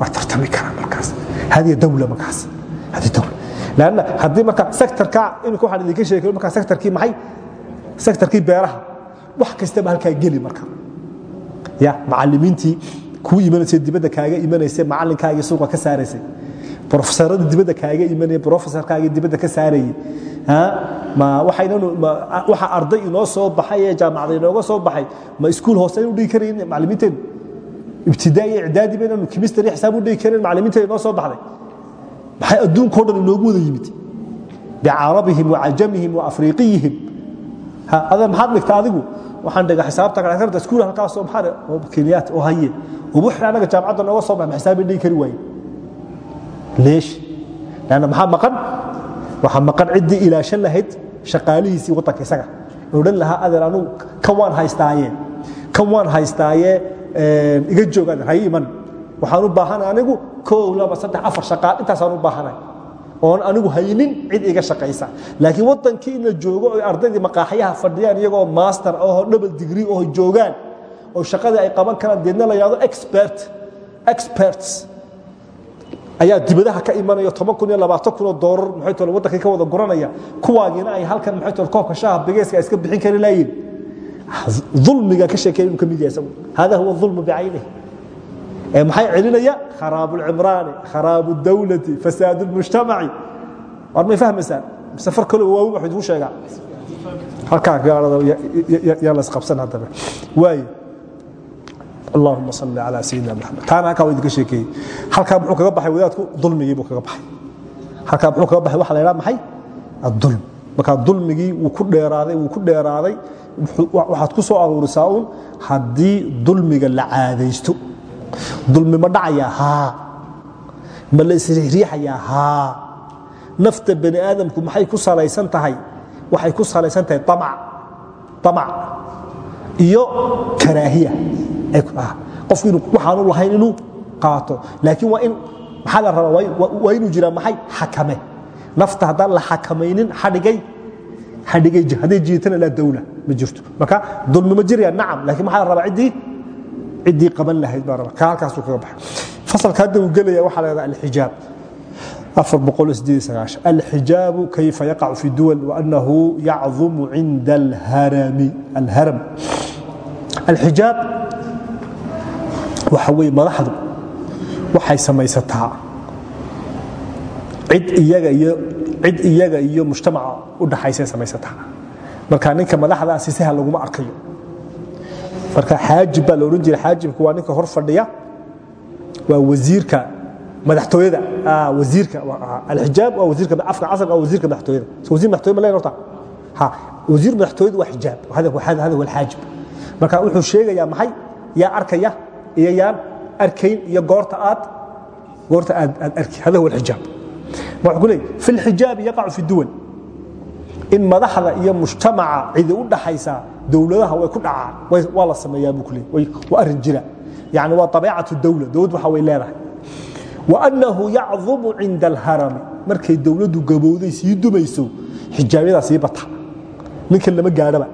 Waa tartami karaa markaas. Hadiya dawla markaas hadiya dawla. Lanna haddii marka sektorka imika waxaan idinka sheegay markaa sektorkii maxay? Sektorkii beeraha. Wax kastaba halkaa geli marka. Ya macalimiintii kuu imanaysay dibadda kaaga imanaysay macalinkaagii suuqa ka saaraysay brofesaradii dibadda kaaga imanaya brofesorkaagii dibadda ka saarayey waxa arday inoo soo baxay ee jaamacada inooga soo baxay ma iskuul hoose aynu dhigi karayn macalimiinteenu ibtidaa iyo icdaadi baynanu kimistari xisaab u dhigi karayn macalimiinteenu inoo soo baxday. Maxay adduunkao dhan inoogu wada yimid? Bicarabihim wacajamihim waafriiqiyihim ada maxaad dhigta adigu? Waxaan dhiga xisaabta karta iskuul halkaasoo maxaa keniyaat oo haye ubuxna anaga jaamacadda nooga soo baxay ma xisaab dhigi kari waaye leesh lanna maxaa maqan waxaa maqan ciddii ilaashan lahayd shaqaalihiisii waddanka isaga odhan lahaa adeer anugu kan waan haystaaye kan waan haystaaye iga joog adeer hay iman waxaan u baahanay anigu koow laba saddex afar shaqaal intaasaan u baahanay oon anigu haynin cid iga shaqaysa laakiin waddankii in la joogo oy ardaydii maqaaxyaha fadhiyaan iyagoo master oo double degree oo joogaan oo shaqadii ay qaban karaan deedna la yidhahdo expert. Experts ayaa dibadaha ka imanaya toban kun iyo labaatan kun oo doolar maxay tole waddankii ka wada guranaya. Kuwaagiina ay halkan maxay tole koobka shaaha bigeeska iska bixin kari laayiin dulmiga ka sheekeeya inuu ka mid yahay isagu. Hada huwa dulmu bicaynihi ee maxay celinaya? Kharaabu lcimraani kharaabu dawlati fasaadu lmujtamaci war may fahmaysaan mise far kale waawi waxu idinku sheegaa. Halkaa gaalada yaa la isqabsan haddaba. Waaye allahuma salli calaa sayidina maxamed taana halkaa waa idinka sheekeeyey. Halkaa muxuu kaga baxay wadaadku? Dulmigii buu kaga baxay. Halkaa muxuu kaga baxay? Waxa la yidhaha maxay? Addulm. Markaa dulmigii wuu ku dheeraaday wuu ku dheeraaday. Waxaad ku soo aruurisaa uun haddii dulmiga la caadaysto dulmi ma dhacayaa? Haa. Ma la isriixriixayaa? Haa. Nafta bani aadamku maxay ku salaysan tahay? Waxay ku salaysan tahay amac amac iyo karaahiya qofku inu waxaanu lahayn inuu qaato laakiin waa in maxaa la rabaa waa inuu jiraa maxay? Xakame. Nafta haddaan la xakamaynin xadhigay xadhigay hadday jiitana laa dawla ma jirto. Marka dulmi ma jiraya nacam laakiin maxaa la rabaa? Ciddii ciddii qaban lahayd baa rabaa. Ka halkaasuu kaga baxay. Fasalka hadda uu gelaya waxaa la yidhahdaa alxijaab. Afar boqol sideed sagaashan. Alxijaabu kayfa yaqacu fi duwal waanahu yacdumu cinda alharami alharam alxijaab waxa weye madaxdu waxay samaysataa cid iyaga iyo mujtamaca u dhaxaysay samaysataa. Marka ninka madaxdaasi sahal laguma arkayo. Marka xaajib baa la odhan jiray xaajibku waa ninka hor fadhiya waa wasiirka madaxtooyada. Wasiirka alxijaab waa wasiirka afka casriga waa wasiirka madaxtooyada. Wasiir madaxtooyada ma leen horta? Ha wasiir madaxtooyada waa xijaab. Hada huwa alxaajib marka wuxuu sheegayaa maxay? Yaa arkaya iyo yaan arkayn iyo goorta aad goorta aad aad arki. Hada huwa alxijaab. Wuxuu ku leeyahay fi alxijaabi yaqacu fi duwal. In madaxda iyo mujtamaca cidi u dhaxaysa dowladaha way ku dhacaan waa la sameeyaa buu ku leeyahay. Waa arrin jira. Yani waa abiicatu dowla dowlad waxa way leedahay. Waannahu yacdumu cinda alharami. Markay dowladdu gabowday sii dumayso xijaabyada sii bata. Ninka lama gaadhaba.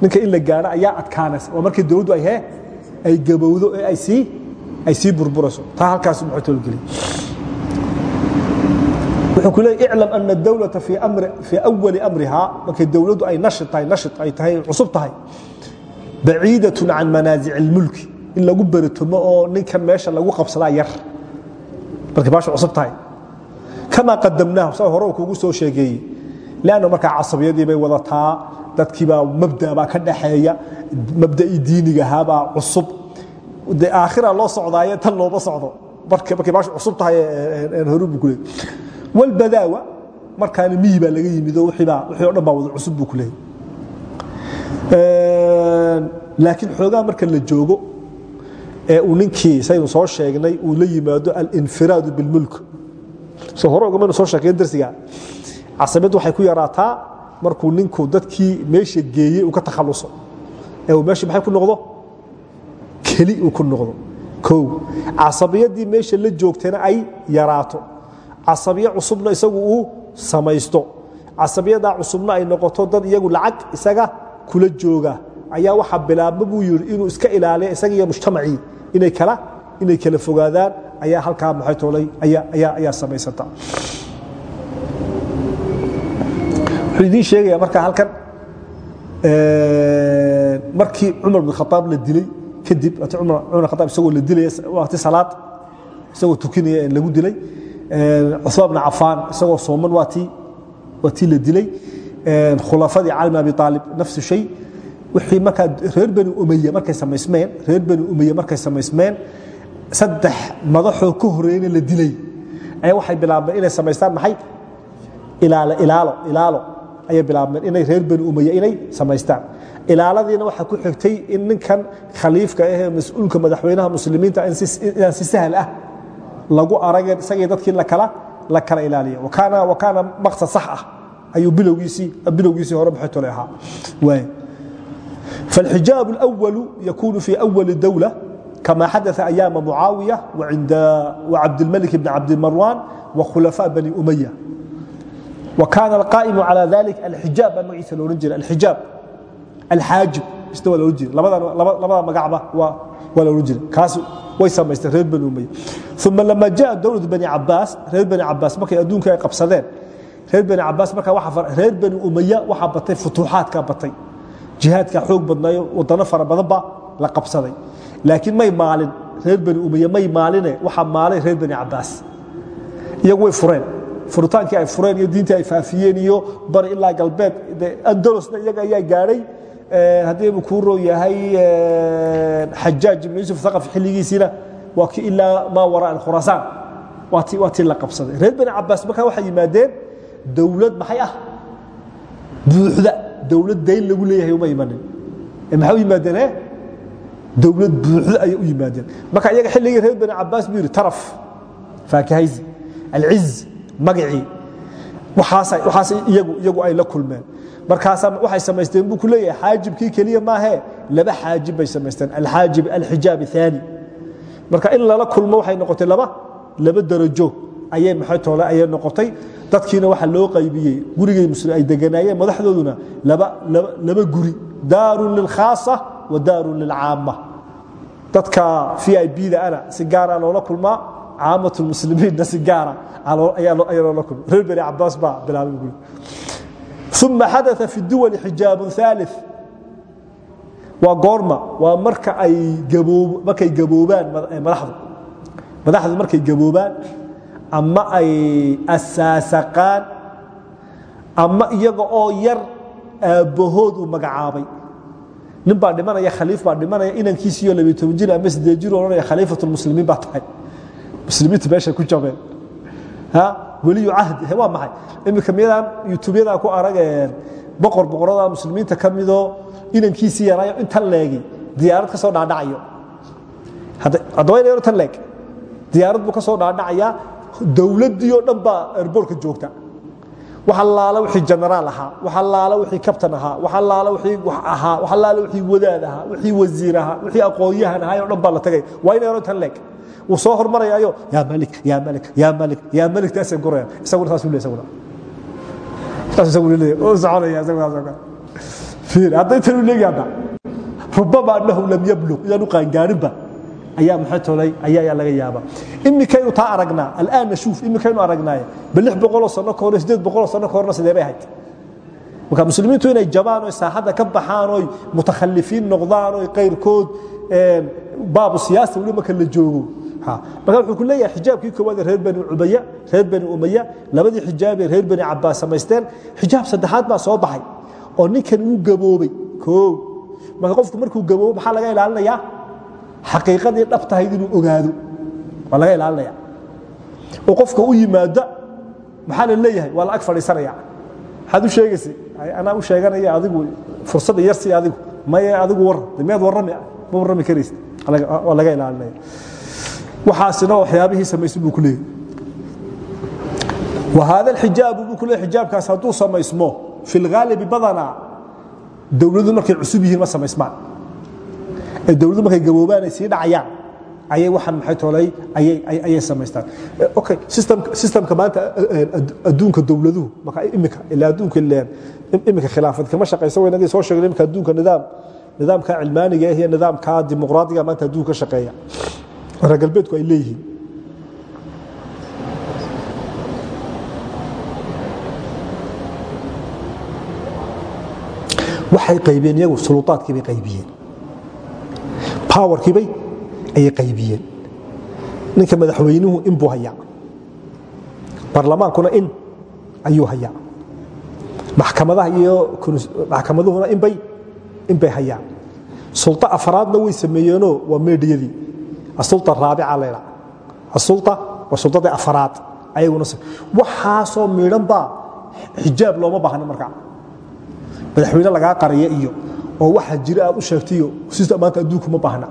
Ninka in la gaadho ayaa adkaanaysa. Waa markay dowladdu ay hee ay gabowdo ee ay sii ay sii burburayso taa halkaas muxuu tolgeliy wuxuu ku leeyay iclam ana dawlata fii awali amrihaa markay dowladdu ay nashid tahay nashid ay tahay cusub tahay. Baciidatun can manaasici اlmulki in lagu beritomo oo ninkan meesha lagu qabsadaa yar. Markay baasha cusub tahay. Kamaa qadamnaahu saa hore kugu soo sheegeeyey. Lanna markaa casabiyadii bay wadataa dadkiibaa mabda baa ka dhaxeeya mabda'ii diinigahaabaa cusub. De aakhira loo socdaaye tan looma socdo. Markay baasha cusub tahay horubu ku leey walbadaawa markaana miyi baa laga yimido wixii o dhan baa wada cusub buu ku leeyay laakiin xoogaa marka la joogo ee uu ninkii saynu soo sheegnay uu la yimaado alinfiraadu bilmulk so hore ogamaynu soo sheekeyn darsiga. Casabiyaddu waxay ku yaraataa markuu ninku dadkii meesha geeyey uu ka takhaluso ee uu meesha maxay ku noqdo? Keli uu ku noqdo. Kow casabiyaddii meesha la joogtana ay yaraato. Casabiye cusubna isagu uu samaysto. Casabiyadaa cusubna ay noqoto dad iyagu lacag isaga kula jooga. Ayaa waxaa bilaabma buu yidhi inuu iska ilaaliya isaga iyo mujtamacii inay kala fogaadaan. Ayaa halkaa maxay toolay? Ayaa samaysata wuxuu idiin sheegayaa marka halkan markii cumar bin khataab la dilay kadib khataab isagoo la dilaya waqti salaad isagoo tukinaya in lagu dilay. Cusmaan bin cafaan isagoo sooman waa tii la dilay. Khulafadii cali bin abi aalib nafsu shay wixii markaa reer bani umaye markay samaysmeen reer bani umaye markay samaysmeen saddex madaxoo ka horreeyna la dilay. Ayaa waxay bilaabmeen inay samaystaan maxay? Ilaalo ilaalo ilaalo ayay bilaabmeen inay reer bani umaye inay samaystaan ilaaladiina waxaa ku xigtay in ninkan khaliifka ahee mas-uulka madaxweynaha muslimiinta inaan si sahal ah lagu arageen isagii dadkii lakala la kala ilaaliya wakaana wakaana maqsad sax ah ayuu bilowgiisii bilowgiisii hore maxaytole ahaa waay فالحجاب الأول يكون في أول الدولة كما حدث أيام معاوية وعند وعبد الملك بن عبد المروان وخلفاء بني أمية وكان القائم على ذلك الحجاب مغيث الأورنجل الحجاب الحاجب استوى الأورنجل لبدا مقعبة والأورنجل كاس ويسمى رير بني أمية ثم لما جاء دولة بني عباس رير بني عباس مكي أدون كي قبصدين رير بني عباس مكي وحفر رير بني أمية وحبطي فتوحات كابطي jihaadka xoog badnaayo wadano fara badan baa la qabsaday laakiin may maalin reer bani umaye may maaline waxaa maalay reer bani cabaas iyagu way fureen furitaankii ay fureen iyo diintii ay faafiyeen iyo bari ilaa galbeed andalosna iyaga ayaa gaadhay. Haddii uu kuu row yahay xajaaj ibn yuusuf thaqaf xilligiisiina waa kii ilaa maa waraa alkhuraasaan waa tii la qabsaday. Reer bani cabaas markaa waxay yimaadeen dowlad maxay ah? Buuxda dowlad dayn lagu leeyahay uma imanin. Maxay u yimaadeen dowlad buuxda ayay u yimaadeen. Marka iyaga xilligii reer bani cabaas buu yidhi taraf faakahaysi alciz magacii waxaas iyagu ay la kulmeen. Markaasaa waxay samaysteen buu ku leeyahay xaajibkii keliya maahee laba xaajib bay samaysteen. Alxaajib alxijaab aani marka in lala kulmo waxay noqotay laba darajo ayay maxay toole ayay noqotay. Dadkiina waxaa loo qaybiyey gurigay muslim ay deganaayeen madaxdooduna laba guri. Daarun lilkhaasa wa daarun lilcaama dadka v i b-da ana si gaara loola kulmaa caamat lmuslimiinna si gaara ayaa loola kulma reer beni cabaas baa bilaabay guri uma xadaa fi duwali xijaabun ثaalث waa goorma waa marka ay markay gaboobaan madaxdu. Madaxdu markay gaboobaan ama ay asaasaqaan ama iyaga oo yar aabbahood uu magacaabay. Nin baa dhimanaya khaliif baa dhimanaya inankiisiiyo labiy jir ama siddeed jir odhanaya khaliifatulmuslimiin baa tahay muslimiinta meeshay ku jabeen weliyu cahdi. Waa maxay? Iminka miyadaan yutubyadaan ku arageen boqor boqorada muslimiinta ka midoo inankiisii yaraayo intan leegi diyaarad ka soo dhaadhacayo. Haddaba inayno tan leeg. Diyaarad buu ka soo dhaadhacayaa dowladdii oo dhan baa erboorka joogta. Wax allaala wixii jenaraal ahaa wax allaala wixii kabtan ahaa wax allaala wixii wax ahaa wax allaala wixii wadaad ahaa wixii wasiir ahaa wixii aqoonyahan ahaa oo dhan baa la tagay. Waa inayno tan leeg wuu soo hormarayaayo yaa malik yaa malik yaa malik yaa malik taasay gurayaan isaguna saasuu leey isaguna. Saas isagu leey oo soconaya isaguna saas fiir hadday tan u leegi hadda rubama annahu lam yablug iyaanu qaangaarinba ayaa maxatolay ayaa laga yaaba imikaynu taa aragnaa alaan nashuuf imikaynu aragnaaye ba lix boqoloo sano ka sideed boqoloo sano ka horna sidee bay ahayd? Marka muslimiintu inay jabaan oy saaxadda ka baxaan oy mutakhalifiin noqdaan oy qayrkood baabu siyaasa weli marka la joogo marka wuxuu ku leeyahay xijaabkii koowaad ee reer bani ubaya reer bani umaya labadii xijaab ee reer bani cabaas samaysteen xijaab saddexaad baa soo baxay oo ninkan uu gaboobay. Koow. Marka qofku markuu gaboobo maxaa laga ilaalinayaa xaqiiqadii dhabtahayd inuu ogaado. Waa laga ilaalinaya. Oo qofka u yimaada maxaa la leeyahay? Waa la ag fadhiisanaya. Maxaad u sheegaysa anaa u sheeganaya adigu fursad yarsi adigu maye adigu war miyaad warrami ma warrami karaysa waa laga ilaalinaya waaasina wayaabihii samaysan buu kuleeyay haada ijaabu buu kuleey ijaabkaas hadduu samaysmo fi lhaalibi badana dowladu markay cusub yihiin ma samaysmaan. Ee dowladu markay gaboobaan ay sii dhacayaan ayay waaan maaytolay ayay samaystaan. Systemka maanta adduunka dowladuhu mimika ila adduunka ilen imika khilaafad kama shaqaysa waynagii soo sheegna imika adduunka nidaam nidaamka cilmaaniga ah iyo nidaamka dimuqraadiga maanta adduunka ka shaqeeya reer galbeedku ay leeyihiin. Waxay qaybiyeen iyagu suluuaadkiibay qaybiyeen. Powerkiibay ayay qaybiyeen. Ninka madaxweynuhu in buu hayaa. Barlamaankuna in ayuu hayaa. Maxkamadaha iyo maxkamaduhuna inbay hayaan. Sulطo afraadna way sameeyeenoo waa meedhiyadii asulta raabica layha asulta waa suldadii afaraad ayaguna waxaasoo miidhan baa xijaab looma baahnin markaa madaxweyne lagaa qariya iyo oo waxaa jiro aad u sheegtaiyo sista maanta adduunku ma baahna.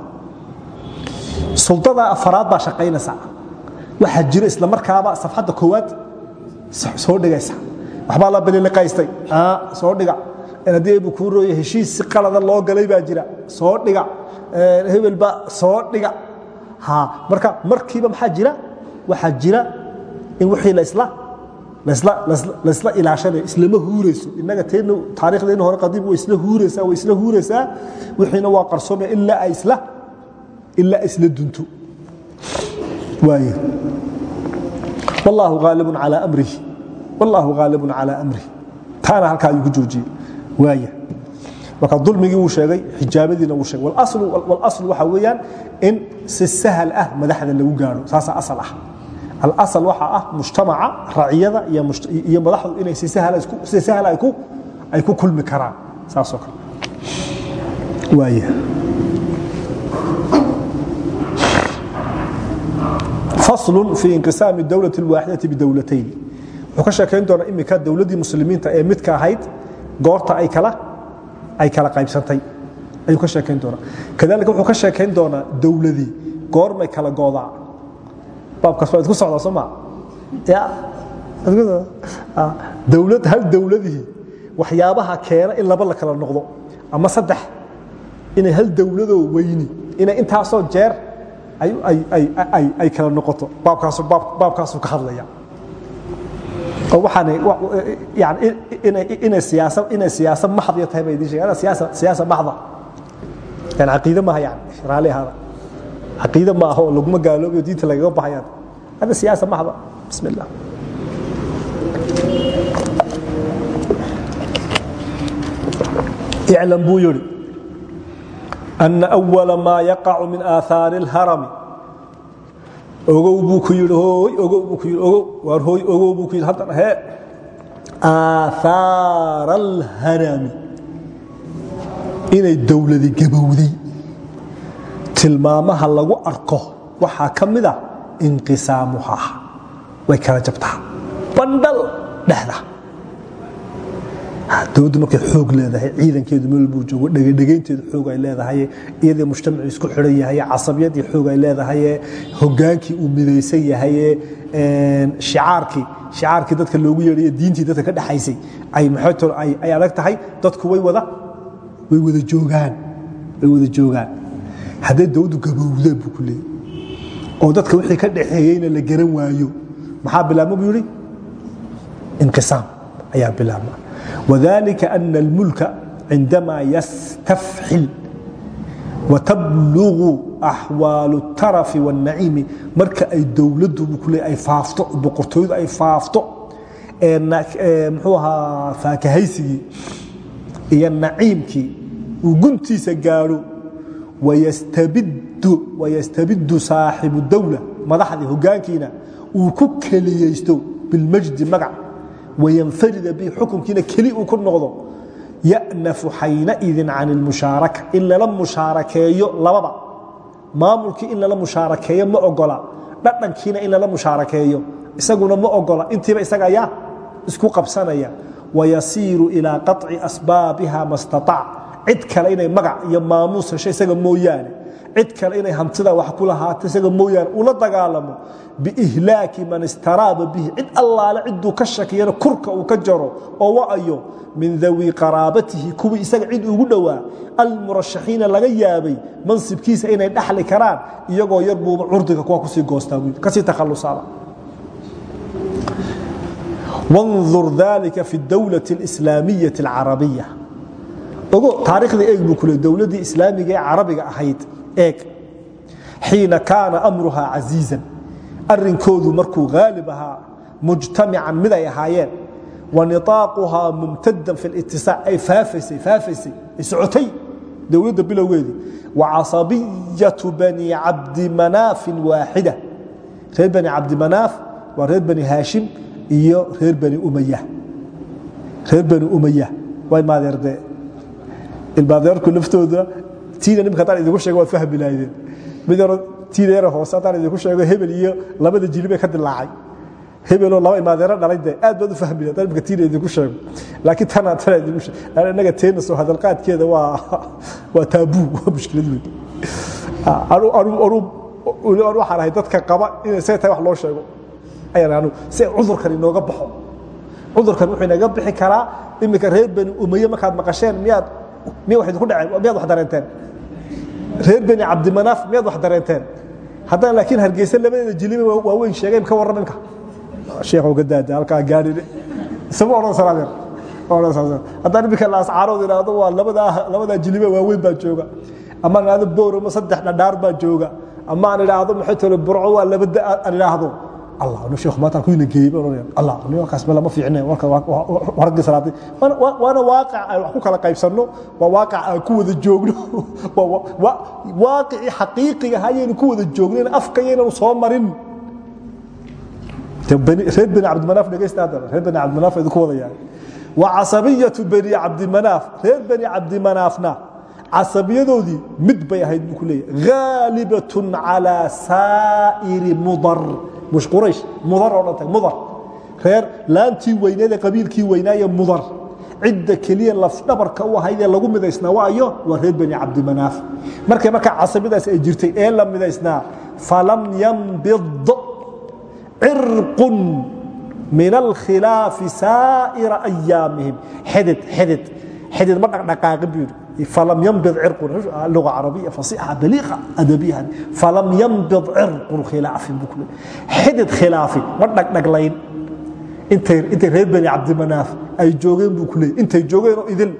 Suldada afaraad baa shaqaynaysa. Waxaa jiro islamarkaaba safxadda koowaad soo dhigaysa. Waxbaa la baliliqaystay soo dhiga. Nadeebu kuu rooya heshiis si qalada loo galay baa jira. Soo dhiga. Hebel soo dhiga marka markiiba maxaa jira? Waxaa jira in wixii la isla lasla ilaashanayo islama huurayso. Inaga teena taarikhdeena hore qadiim way isla huuraysaa way isla huuraysaa. Wixiina waa qarsoomaya ilaa ay isla ilaa isla dunto waaye. Wallaahu ghaalibun calaa amrihi. Wallaahu ghaalibun calaa amrihi. Taana halkaa ayuu ku joojiyey waaya marka dulmigii wuu sheegay xijaabadiina wuu sheegay. Walaslu waxa weeyaan in si sahal ah madaxda lagu gaadho saasaa asal ah. Alasal waxaa ah mujtamaca raciyada iyo madaxdu inay si sahla ay ku kulmi karaan saasoo kale. Waaya faslu fi inqisaami dowlati اlwaaxidati bidowlatayn wuxuu ka sheekayn doonaa imika dowladdii muslimiinta ee midka ahayd goorta ay kala ay kala qaybsantay. Ayuu ka sheekayn doonaa. Kadalika wuxuu ka sheekayn doonaa dowladii. Goormay kala goodaa. Baabkaas waa idku socdaa soo maa ya. Dowlad hal dowladihii waxyaabaha keena in laba la kala noqdo. Ama saddex. Inay hal dowladoo weyni. Inay intaasoo jeer ay kala noqoto. Baabkaasuu ka hadlaya E- e- inay siyaasa maxd tahay ba idin sheegaan siyaasa maxda yani caqiide maaha yani raali ahaada. Caqiide ma aha oo laguma gaaloobayo diinta lagaga baxayaan. Hada siyaasa maxda bismi illah iclam buu yidhi ana أwala maa yaqacu min aahaari اlharami ogow buu ku yidhi hooy ogow buu ku yidhi ogow waar hooy ogow buu ku yidhi haddana hee aahaara alharami. Inay dowladi gabowday. Tilmaamaha lagu arko waxaa ka mid a inqisaamuhaa. Way kala jabtaa. Bandhal dhexda dowladdu markay xoog leedahay ciidankeedu meel buu joogo dhegedhegaynteedu xoog ay leedahay iyadii mujtamacu isku xidhan yahay casabiyadii xoog ay leedahay hogaankii uu midaysan yahay shicaarkii shicaarkii dadka loogu yeedhay diintii dadka ka dhexaysay ay maxayto ay adag tahay dadku way wada way wada joogaan way wada joogaan. Hadday dowladdu gabowda buu ku leeyay oo dadka wixii ka dhaxeeyeyna la garan waayo maxaa bilaabma buu yidhi? Inqisaam ayaa bilaabma وذلك أن الملك عندما يستفحل watablugu axwaalu tarafi wاnaciimi marka ay dowladdu ay faafto boqortooyadu ay faafto mxuu ahaa faakahaysigii iyo naciimkii uu guntiisa gaadho wayastabidu saaxibu dowla madaxdii hogaankiina uu ku keliyeysto bilmajdi magac wayanfarida bihi xukunkiina keli uu ku noqdo. Yanafu xaynaidin can ilmushaaraka in lala mushaarakeeyo lababa maamulkii in lala mushaarakeeyo ma ogola. Dhadhankiina in lala mushaarakeeyo. Isaguna ma ogola. Intiiba isaga ayaa isku qabsanaya. Wayasiiru ilaa qaطci asbaabiha ma staطac cid kale inay magac iyo maamuus hesho isaga mooyaane cid kale inay hantida wax ku lahaato isaga mooyaane ula dagaalamo biihlaaki man istaraaba bihi. Cid allaale ciduu ka shakiyana kurka uu ka jaro oo wa'ayo min dawi qaraabatihi kuwii isaga cid ugu dhowaa. Almurashaxiina laga yaabay mansibkiisa inay dhaxli karaan iyagoo yar buuba curdiga kuwa ku sii goostaa. Kasii takhalusaaba wandur dalika fi dowla اlislaamiya اlcarabiya ogo taarikhda eeg buu kule dowladdii islaamiga ee carabiga ahayd eeg xiina kaana amruhaa casiizan. Arinkoodu markuu haalib ahaa mujtamican mid ay ahaayeen. Wa niطaaquhaa mumtadan fi اlitisaac ay faafaysay faafaysay ay socotay dowladda bilowgeedii. Wa casabiyatu bani cabdimanaafin waaxida reer bani cabdimanaaf waa reer bani haashim iyo reer bani umaya reer bani umaya waa ilmaadeerde ilmaadeerku laftooda tiina nimka haddaan idinku sheego waad fahmi lahaydeen. Mid yaro tiina yara hoose haddaan idinku sheego hebel iyo labada jilibee ka dilaacay hebeloo laba ilmaadeero dhalay de aad baad u fahmi haddaan imka tiina idinku sheego. Laakiin tana tana idinku sheego. Innaga teena soo hadalqaadkeeda waa waa taabuu waa mushkilad weyn. Anu anu anu waxaan ahay dadka qaba inay say tahay wax loo sheego. Si cudurkan inooga baxo. Cudurkan wuxuu inaga bixi karaa iminka reer bani umaye markaad maqasheen miyaad miya wax idinku dhaceen miyaad wax dareenteen reer bani cabdimanaaf miyaad wax dareenteen haddana laakiin hargeysa labadeeda jilibe waaweyn sheegay ka warram imka sheekhow gadaada halkaa gaadhine isama odhan sanaadeer haddaan iminka laascaarood idhaahdo waa labadaa labadaa jilibe waaweyn baa jooga. Ama idhaahdo booramo saddex dhadhaar baa jooga. Ama aan idhaahdo maxay tole burco waa labada aan idhaahdo waana waaqic aan wax ku kala qaybsanno? Waa waaqic aan ku wada joogno? Waaqicii xaqiiqiga hayaynu ku wada joognayn afkayaynanu soo marin. Reer bani cabdimanaaf dhegaysta haddana reer bani cabdimanaaf idinku wadayaan wa casabiyatu bani cabdimanaaf reer bani cabdimanaafna casabiyadoodii mid bay ahayd buu ku leeyahay ghaalibatun calaa saa'iri mudar mush quraysh mudar oo dhantay mudar. Reer laantii weyneed ee qabiilkii weynaaye mudar. Cidda keliya lafdhabarka u ahayd ee lagu midaysnaa waayo waa reer bani cabdimanaaf markay markaa casabiyadaas ay jirtay ee la midaysnaa falam yambid cirqun min alkhilaafi saa'ira ayaamihim xidid xidid xidid ma dhaqdhaqaaqin buu yidhi فلم ينبض عرق لغة عربية فصيحة بليغة أدبية فلم ينبض عرق خلاف بكل حدد خلافي ودك دقلين انت انت رير بني عبد مناف اي جوجين بكل انت جوجين اذن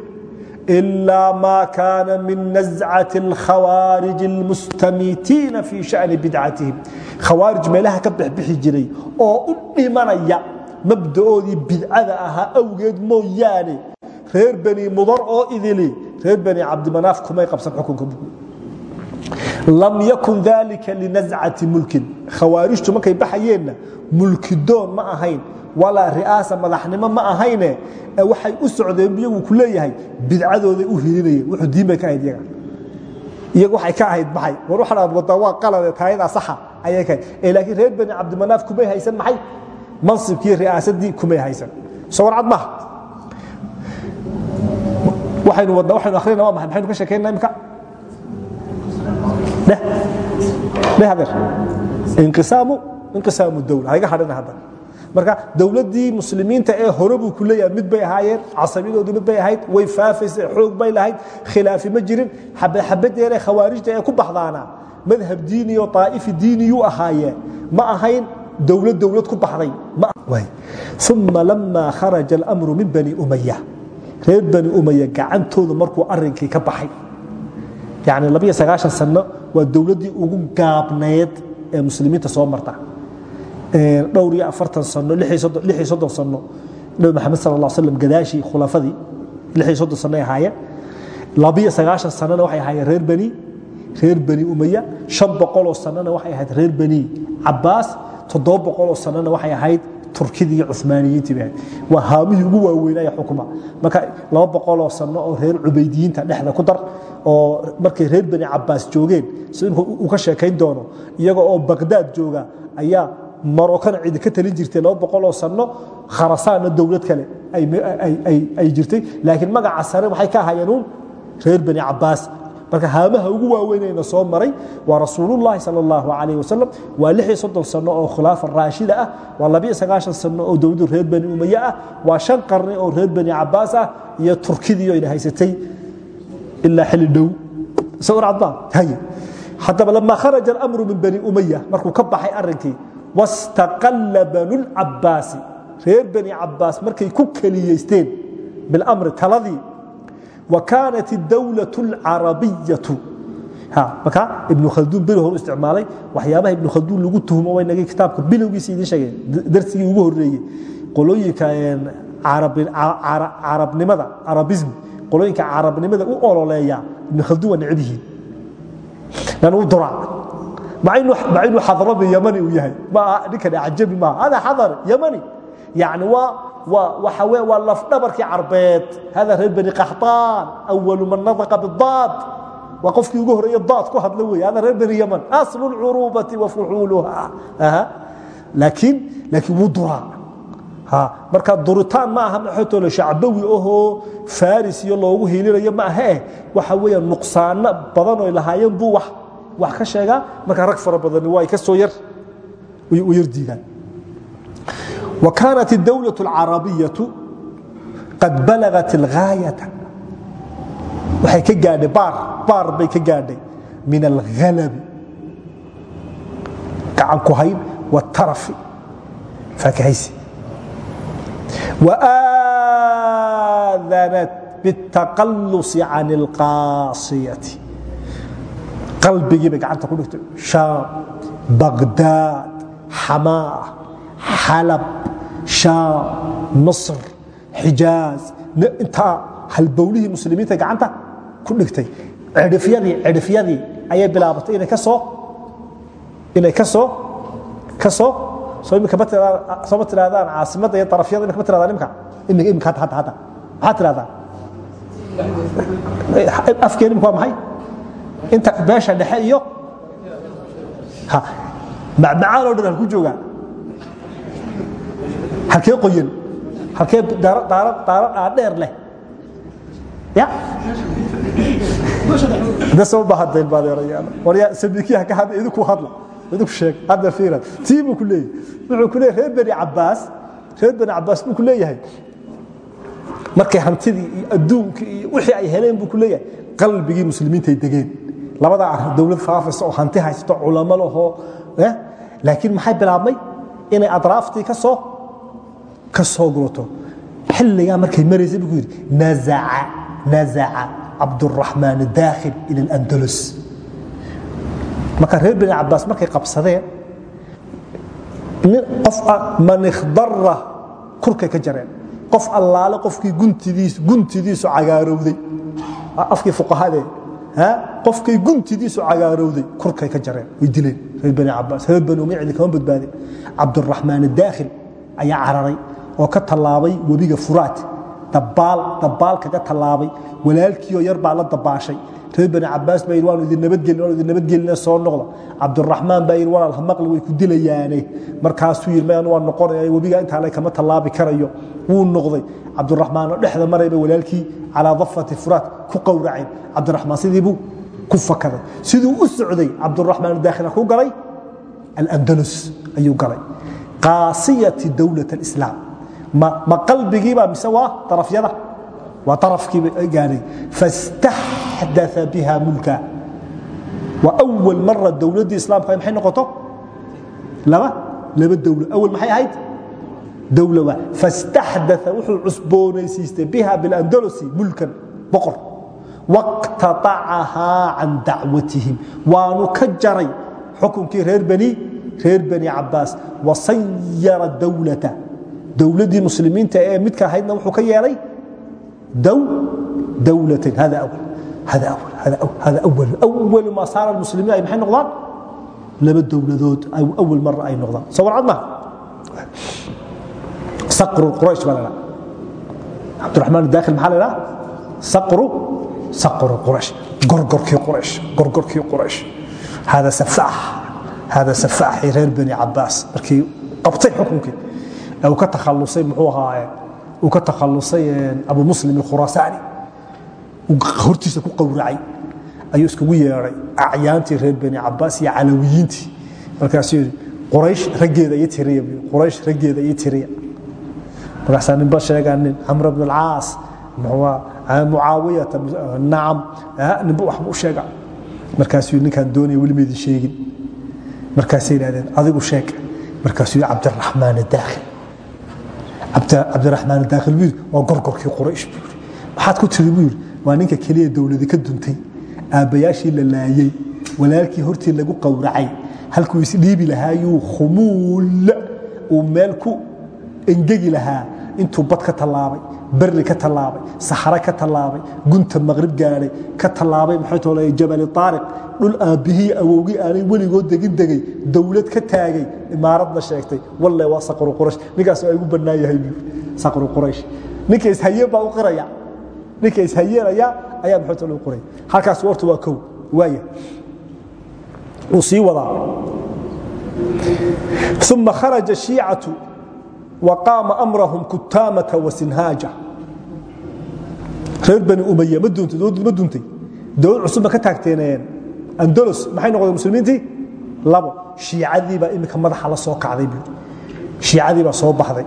إلا ما كان من نزعة الخوارج المستميتين في شأن بدعتهم خوارج ميلها كبح بحي جري او إيمانيا مبدأودي بدعة أها أوجد موياني reer bani mudar oo idili. Reer bani cabdimanaaf kumay qabsan xukunka lam yakun dalika linazcati mulkin. Khawaarijtu markay baxayeenna mulkidoon ma ahayn walaa ri'aasa madaxnimo ma ahayne waxay u socdeen iyagu ku leeyahay bidcadooday u hilinayeen wuxuu diin ka ahayd iyaga. Iyagu waxay ka ahayd maxay war waxaan aad wadaa waa qalade taayadaa saxa ayay ka ahayd. Laakiin reer bani cabdimanaaf kumay haysan maxay? Mansibkii ri'aasadii kumay haysan. Soo warcad maaha waxaynu wadna waxaynu akhrina waa maxay? Maxaynu ka sheekaynaa imka dheh dheh adeer inqisaamu inqisaamu dawla. Hayga hadhina hadda. Marka dowladdii muslimiinta ee hore buu ku leeyahay mid bay ahaayeen casabiyadoodu mid bay ahayd way faafaysay xoog bay lahayd khilaafi ma jirin. Xabadeere khawaarijta ee ku baxdaana madhab diini oo طaa'ifi diiniyuu ahaayeen ma ahayn dowlad dowlad ku baxday. Uma lama kharaja اlamru min bani umaya reer bani umaya gacantooda markuu arinkii ka baxay. Yani labiyo sagaashan sano waa dowladdii ugu gaabnayd ee muslimiinta soo marta. Dhowr iyo afartan sano lix iyo soddon sano nabi maxamed sal la slam gadaashii khulafadii lix iyo soddon sano ay ahaayeen. Labiyo sagaashan sanona waxay ahaayeen reer bani reer bani umaya shan boqoloo sanona waxay ahayd reer bani cabaas toddoba boqoloo sanona waxay ahayd turkidii iyo ahayd waa haamihii ugu waaweynaya xukuma. Marka laba boqoloo sano oo reer cubaydiyiinta dhexda ku dar oo markay reer bani cabaas joogeen si uu ka sheekayn doono iyaga oo bagdaad jooga ayaa marokana cidi ka talin jirtay laba boqoloo sano kharasaanna dowlad kale ay jirtay. Laakiin magaca sare waxay ka ahayeenuun reer bani cabaas marka haamaha ugu waaweynayna soo maray waa rasuulullahi sal allahu alayh wasalam waa lix iyo soddon sano oo khilaafa raashida ah. Waa labiyo sagaashan sano oo dowladdu reer bani umaye ah. Waa shan qarni oo reer bani cabaas ah iyo turkidii ayna haysatay. Ilaa xili dhow. Haddaba lama kharaja alamru min bani umaya markuu ka baxay arrinkii wastaqalla banu lcabaasi reer bani cabaas markay ku keliyeysteen bilamri taladii kaanat idowlaة اlcarabiyatu marka ibnu khalduun beri horu isticmaalay waxyaabaha ibnu khalduun lagu tuhmo waynagay kitaabka bilowgiisa idiin sheegeen darsigii ugu horeeyey qolooyinka carabnimada arabism qolooyinka carabnimada u ololeeya ibnu khalduun waa necab yihiin lan u duraa ma inuu xadrami yamani uu yahay ninkan ajabi maaha hada xadar yamani yani waa waxa we waa lafdhabarkii carbeed. Hada reer bani qaxطaan awalu man nadaqa bidaad waa qofkii ugu horeeye daad ku hadla wey hada reer bani yaman. Aslu اlcurubati wa fuxuuluha laakiin laakiin wuu duraa. Marka duritaan ma aha maxotole shacbawi ahoo faris iyo loogu hiilinayo ma ahee. Waxa weya nuqsaano badan oy lahaayeen buu wax ka sheegaa. Marka rag fara badani waa ka soo yar. U yar diidaan wa kaanat اdowlaة اlcarabiyaةu qad balagat اlghaayata waxay ka gaadhay baar baar bay ka gaadhay min alghalabi gacan ku hayn wاtarafi faakahaysi وآذنت بالتقلص عن القاصية qalbigii bay gacanta ku dhigtay shaam bagdaad xamaa xalab shaam masr xijaaz intaa halbowlihii muslimiinta gacanta ku dhigtay. Cidhifyadii cidhifyadii ayay bilaabatay inay ka soo inay ka soo ka soo. Imika ma tiraadaan soo ma tiraadaan caasimadda iyo darafyada imika ma tiraadaan imika? Imika imika hadda hadda hadda. Maxaad tirahdaan afkeen imika waa maxay? Inta beesha dhexe iyo? Macmacaan oo dhan halku joogaa halkee qoyan halkee daaro dhaadheer leh? Ya? De soo bahadayn baad erayaala waryaa sabiikiyaha ka hadla idinku hadla. Idinku sheeg hadda fiiran. Tii buu ku leeyahay. Wuxuu ku leeyahay reer bani cabbaas reer bani cabbaas buu ku leeyahay. Markay hantidii iyo adduunkii iyo wixii ay heleen buu ku leeyahay. Qalbigii muslimiinta ay degeen. Labadaa ar dowlad faafaysa oo hanti haysto culamo lahoo laakiin maxay bilaabmay? Inay adraaftii ka soo ka soo gurato xilligaa markay maraysay buu ku yidhi nazaca cabduraxmaan daakhil ila alandalus. Marka reer bani cabbaas markay qabsadeen qof man ikhdara kurkay ka jareen. Qof allaale qofkii guntidiisu cagaarowday. Afkii fuqahadee qofkay guntidiisu cagaarowday kurkay ka jareen. Way dileen reer bani cabaas reer bani umicdi kama badbaadin. Cabduraxmaan daakhil ayaa cararay oo ka tallaabay webiga furaat dabaal kaga tallaabay. Walaalkiioo yar baa la dabaashay. Reer bani cabaas baa waanu idin nabadgelin waanu idin nabadgeline soo noqda cabduraxmaan baa yidhi walaal hamaqli way ku dilayaane markaasuu yidhi mayanu waa noqonaya webiga intaa le kama tallaabi karayo. Wuu noqday. Cabduraxmaan oo dhexda marayba walaalkii calaa dafati furaat ku qowraceen cabdiraxmaan sidii buu ku fakaday. Siduu u socday cabduraxmaan daakhila ku galay. Alandalus ayuu galay. Qaasiyati dowlat alislaam ma qalbigiiba mise waa darafyada waa darafkiiba gaadhay. Faاstaxdaa biha mulka. Waa awal mara dowladdii islaamka maxay noqoto? Laba laba dowlo awal maxay ahayd? Dowlo waa faاstaxdaa wuxuu cusboonaysiistay biha bilandalusi mulkan boqor. Waqtaacahaa can dacwatihim. Waanu ka jaray xukunkii reer bani reer bani cabaas wasayara dowlata dowladdii muslimiinta ee midka ahaydna wuxuu ka yeelay dowlatan hada awal hada awal hada awal awal. Ma saara almuslimiin ay maxay noqdaan? Laba dowladood awal mar ay noqdaan. Soo warcad maaha quraysh baa la cabdiraxmaan daakil maxaa la dhaha saqru saqru quraysh. Gorgorkii quraysh gorgorkii quraysh. Hada safaax hada safaaxii reer bani cabaas markii qabtay xukunkii ee uu ka takhalusay muxuu ahaaye uu ka takhalusay abu muslim alkhuraasaani hortiisa ku qowracay ayuu iskugu yeedhay acyaantii reer bani cabaas iyo calawiyiintii. Markaasuu yidhi quraysh raggeeda iyo tiriya quraysh raggeeda iyo tiriya. Markaasaa ninba sheegaa nin camr bn alcaas mucaawiyata nacam ninba waxba u sheega. Markaasuu ninkaan doonaya weli sheegin. Markaasay yidhahdeen adigu sheeg. Markaasuu cabdiraxmaan daakhil cabdiraxmaan daakhil waa gorgorkii quraysh buu yidhi. Maxaad ku tiri buu yidhi waa ninka keliya dowladi ka duntay aabbayaashii la laayey walaalkii hortii lagu qowracay halkuu isdhiibi lahaayuu khumuulla uu meel ku engegi lahaa intuu bad ka tallaabay berri ka tallaabay saxare ka tallaabay gunta maqrib gaadhay ka tallaabay maxaytl jabali taariq dhul aabbihii awowgii aanay weligood degin degay dowlad ka taagay imaaradna sheegtay walle waa saqru qurash ninkaas waa igu bannaan yahay saqru quraysh. Ninka ishaye baa u qiraya ninka ishayeenaya ayaa maxaytl u qiraya. Halkaas horta waa kow waaya uu sii wadaa. Uma kharaja shiicatu waqaama amrahum kutaamata wasinhaaja reer bani umaya ma duntay dowlad cusub ba ka taagteeneen. Andalos maxay noqdeen muslimiintii? Labo shiicadii baa iminka madaxa la soo kacday buu. Shiicadii baa soo baxday.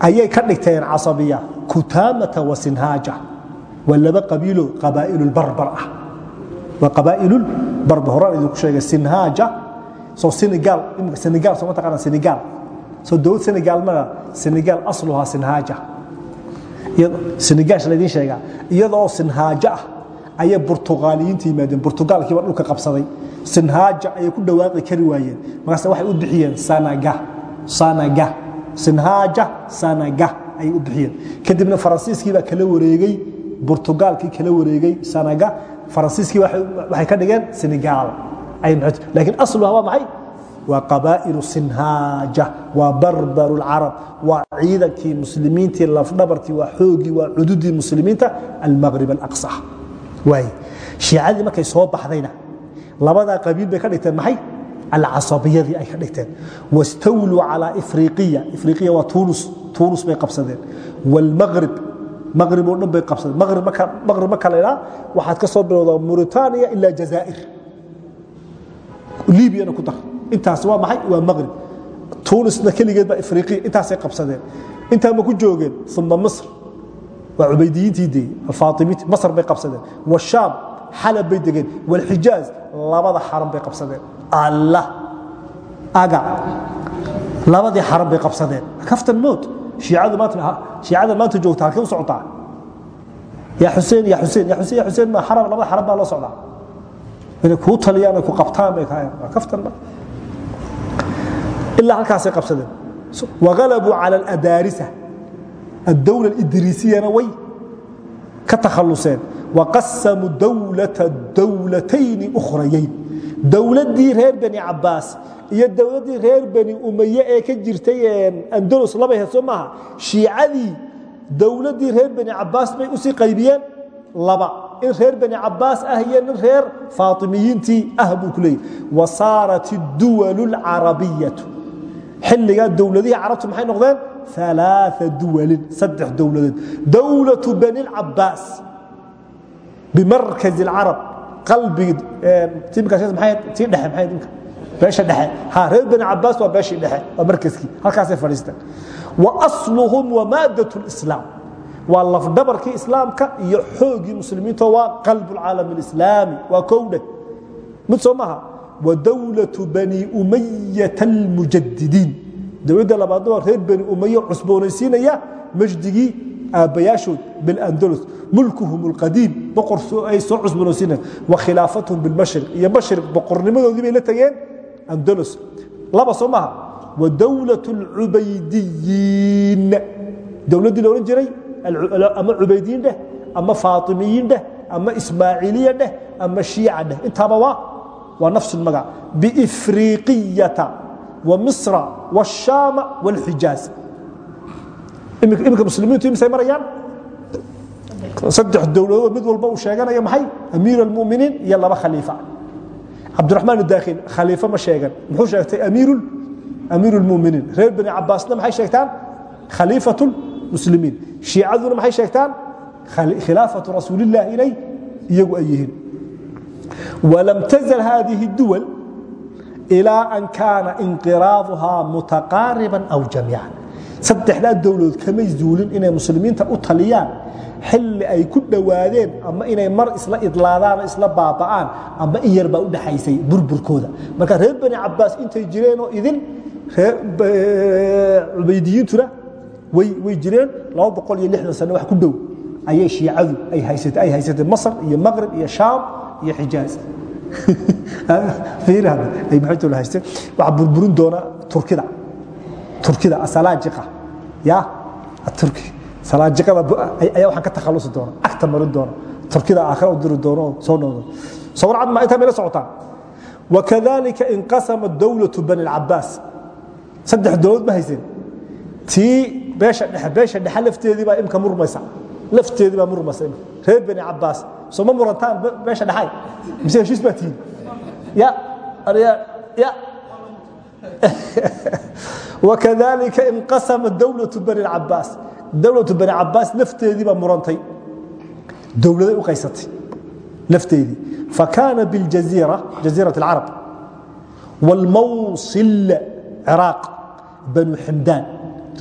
Ayay ka dhigteen casabiya kutaamata wasinhaaja waa laba qabiilo qabaa'ilulbarbar ah. Waa qabaa'ilulbarbar horaan idinku sheegay sinhaaja. Soo sinigaal imika sinigaal sooma taqaanaa sinigaal soo dowlad senegaal asluhaa sinhaaja. Senegaasha laydin sheegaa iyadoo sinhaajo ah ayay burtuqaaliyiinta yimaadeen. Burtugaalkiiba dhulka qabsaday. Sinhaaja ayay ku dhawaaqi kari waayeen. Markaase waxay u bixiyeen sanaga. Sanaga. Sinhaaja sanaga ayay u bixiyeen. Kadibna faransiiskii baa kala wareegay. Burtugaalkii kala wareegay sanaga. Faransiiskii waxay ka dhigeen senegaal. Laakiin asluha waa maxay waa qabaa'ilu sinhaaja waa barbaru lcarab waa ciidankii muslimiintii lafdhabarkii waa xoogii waa cududii muslimiinta almaqrib alaqsa. Waay shiicadii markay soo baxdayna labadaa qabiil bay ka dhigteen maxay? Alcasabiyadii ay ka dhigteen. Wastawluu calaa ifriiqiya ifriiqiya waa tuunus tuunus bay qabsadeen. Waalmaqrib maqrib oo dhan bay qabsadeen. Maqrib marka la idhaa waxaad ka soo bilowdaa mauritania ilaa jazaa'ir. Liibiyana ku dar intaas waa maxay? Waa maqrib tunisna keligeed baa ifriiqiya intaasay qabsadeen. Intaa ma ku joogeen? Uma misr. Waa cubaydiyiintii dee alfaatimiinti masr bay qabsadeen. Washaam xalab bay degeen. Walxijaaz labada xaram bay qabsadeen. Allah. Aga. Labadii xaram bay qabsadeen. Kaftan mood shiicadu maanta joogta halkee u socotaa? Yaa xuseen yaa xuseen yaa xuseen yaa xuseen ma xaram labada xaram baa loo socdaa? Inay kuu taliyaan ay ku qabtaan bay kaayeen. Waa kaftan ilaa halkaasay qabsadeen. Wagalabuu cala aladaarisa addowla alidriisiyana way ka takhalluseen. Waqasamuu dowlata dowlatayni ukhrayayn. Dowladdii reer bani cabaas iyo dowladdii reer bani umaye ee ka jirtay andalos labay heed soo maaha. Shiicadii dowladdii reer bani cabaas bay u sii qaybiyeen laba. In reer bani cabaas ah iyo nin reer faatimiyiintii ah buu ku leeyahy wasaarat idduwalu alcarabiyatu xilligaa dowladihii carabtu maxay noqdeen ثلاثة دول صدح دولة دولة بني العباس بمركز العرب قلبي تيمك شيء محيد تي دحه محيد باشا دحه ها رير بني عباس وباشا دحه ومركزكي هلكاسي فريستان واصلهم ومادة الاسلام والله في دبركي اسلامك iyo xoogii muslimiinta waa qalb العالم الاسلامي waa kowde mid soomaha wadowlatu bani umayata almujadidiin dowladda labaadna waa reer bani umaye cusboonaysiinaya majdigii aabbayaashood bilandalus mulkuhum alqadiim boqor ay soo cusboonaysiinaya wa khilaafatuhum bilmashriq iyo mashriq boqornimadoodii bay la tageen andalus laba soo maaha wadowlatu alcubaydiyiin dowladdii la odhan jiray ama cubaydiyiin dheh ama faatimiyiin dheh ama ismaaciiliya dheh ama shiica dheh intaaba waa waa nafs magac biifriiqiyata wa misra wاshaama wاlxijaaz iminka muslimiintu imisay marayaan saddex dowladood mid walba uu sheeganayo maxay amiir almuminiin iyo laba khaliifa cabdiraxmaan dakhil khaliifo ma sheegan muxuu sheegtay amiir اlmuminiin reer bani cabaasna maxay sheegtaan khaliifat muslimiin shiicaduna maxay sheegtaan khilaafatu rasuulillahi inay iyagu ay yihiin walam tazal hadihi اduwal ilaa an kaana inqiraaduhaa mutaqaariban aw jamiican saddexdaa dowladood kamay zuulin inay muslimiinta u taliyaan xilli ay ku dhowaadeen ama inay mar isla idlaadaan isla baaba'aan ama in yarbaa u dhaxaysay burburkooda marka reer bani cabaas intay jireenoo idin cubaydiyiintuna way jireen boqol iyo sano wax ku dhow ayay shiicadu ay haysatay masr iyo maqrib iyo shaam iyo xijaaz. Waxa burburin doona turkida. Turkida asalaajiqa ya? Turki. Salaajiqada ayaa waxaan ka takhalusi doona. Agta marin doona. Turkida aakhira u diri doono oo soo noqdo sawir cad ma intaa mayla socotaan. Wakadalika inqasama dowlatu bani alcabaas saddex dowlad ma haysen tii beesha dhexe beesha dhexe lafteedii baa imka murmaysa lafteedii baa murmaysa imka reer bani cabaas soo ma murantaan beesha dhexay mise heshiis baa tihiin ya ya wakadalika inqasama dowlatu bani cabaas dowlatu bani cabaas lafteedii baa murantay dowladay u qaysatay lafteedii fakaana biاljaziira jaziiraة اlcarab wاlmawsil ciraaq banu ximdaan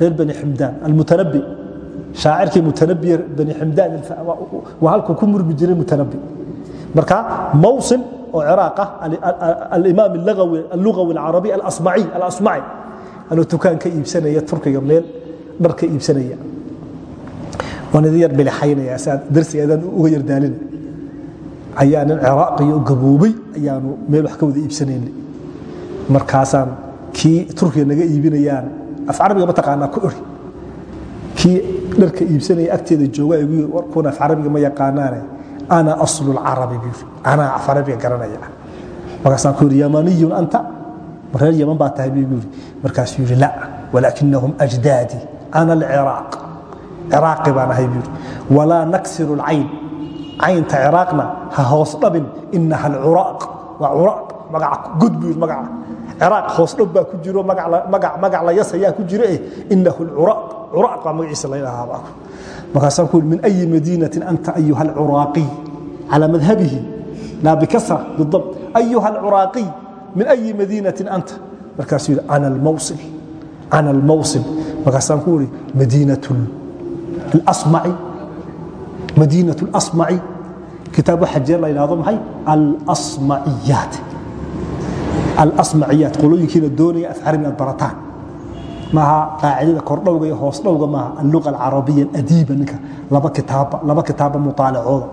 reer bani ximdaan almutanabi shaacirkii mutanabi bani ximdaan waa halkuu ku murmi jiray mutanabi marka mawsil oo ciraaq ah alimaam allugawi alcarabi alasmaci anuu dukaan ka iibsanaya turkiga meel dhar ka iibsanaya waan idin yar bilixaynaya saad darsigeedaan uga yardaalin ayaa nin ciraaqiyo gaboobay ayaanu meel wax ka wada iibsanayna markaasaan kii turkiga naga iibinayaan af carabiga ma taqaanaa ku iri kii dharka iibsanaya agteeda jooga igu warkuuna af carabiga ma yaqaanaane ana aslu lcarabi buu anaa af carabiga garanaya. Markaasaan ku yiri yamaniyun anta? Reer yaman baa tahay buu yiri markaasuu yiri la walaakinahum ajdaadi ana alciraaq ciraaqi baan ahay buu yiri walaa naksiru alcayn. Caynta ciraaqna ha hoos dhabin inaha alcuraaq waa curaaq magaca god buu yiri magaca ciraaq hoos dhab baa ku jiro magac la yasayaa ku jiro eh. Inahu alcuraaq baa magaciisa la yidhahaa markaasaan ku min ayi madiinatin anta ayuha alcuraaqiy calaa madhabihi laa bikasra bidabt ayuha alcuraaqiy min ayi madiinatin anta. Markaasuu yidhi ana almawsil ana almawsil. Markaasaan ku yiri madiinatu alasmaci madiinatu alasmaci kitaab waxa jeer la yidhahdo maxay? Alasmaciyaat alasmaciyaat qolooyinkiina doonaya af carabi inaad barataan maaha qaacidada kordhowga iyo hoos dhowga maaha alluga alcarabiya aladiiba ninka laba kitaaba laba kitaaba mutaalacooda.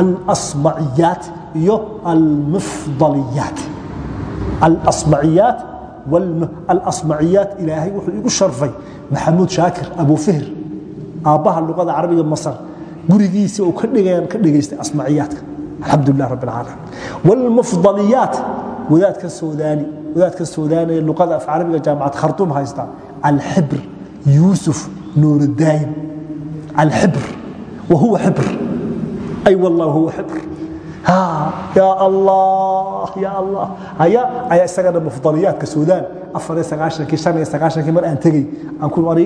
Alasmaciyaat iyo almufdaliyaat. Alasmaciyaat alasmaciyaat ilaahay wuxuu igu sharfay maxamuud shaakir abu fihr aabbaha luqada carabiga masar. Gurigiisa uu ka dhigayaan ka dhigaystay asmaciyaadka alxamdulilah rabbi alcaalamiin waalmufdaliyaat wadaadka soodaani wadaadka soodaani luqada af carabiga jaamacad khartuum haysta alxibr yuusuf nuurudayn alxibr wa huwa xibr ay wallah huwa xibr ya allah ya allah aya ayaa isagana mufdaliyaadka suudaan afar iyo sagaashankii shan iyo sagaashankii mar aan tegey aan ku ari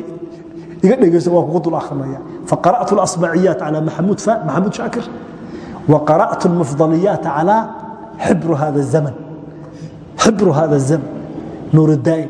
iga dhegeysto waan kugu dul akhrinaya faqara'tu alasmaciyaat calaa maxamuud maxamuud shaakir wa qara'tu almufdaliyaat calaa xibru hada الزمن xibru hada الزمن nuur الdaa'im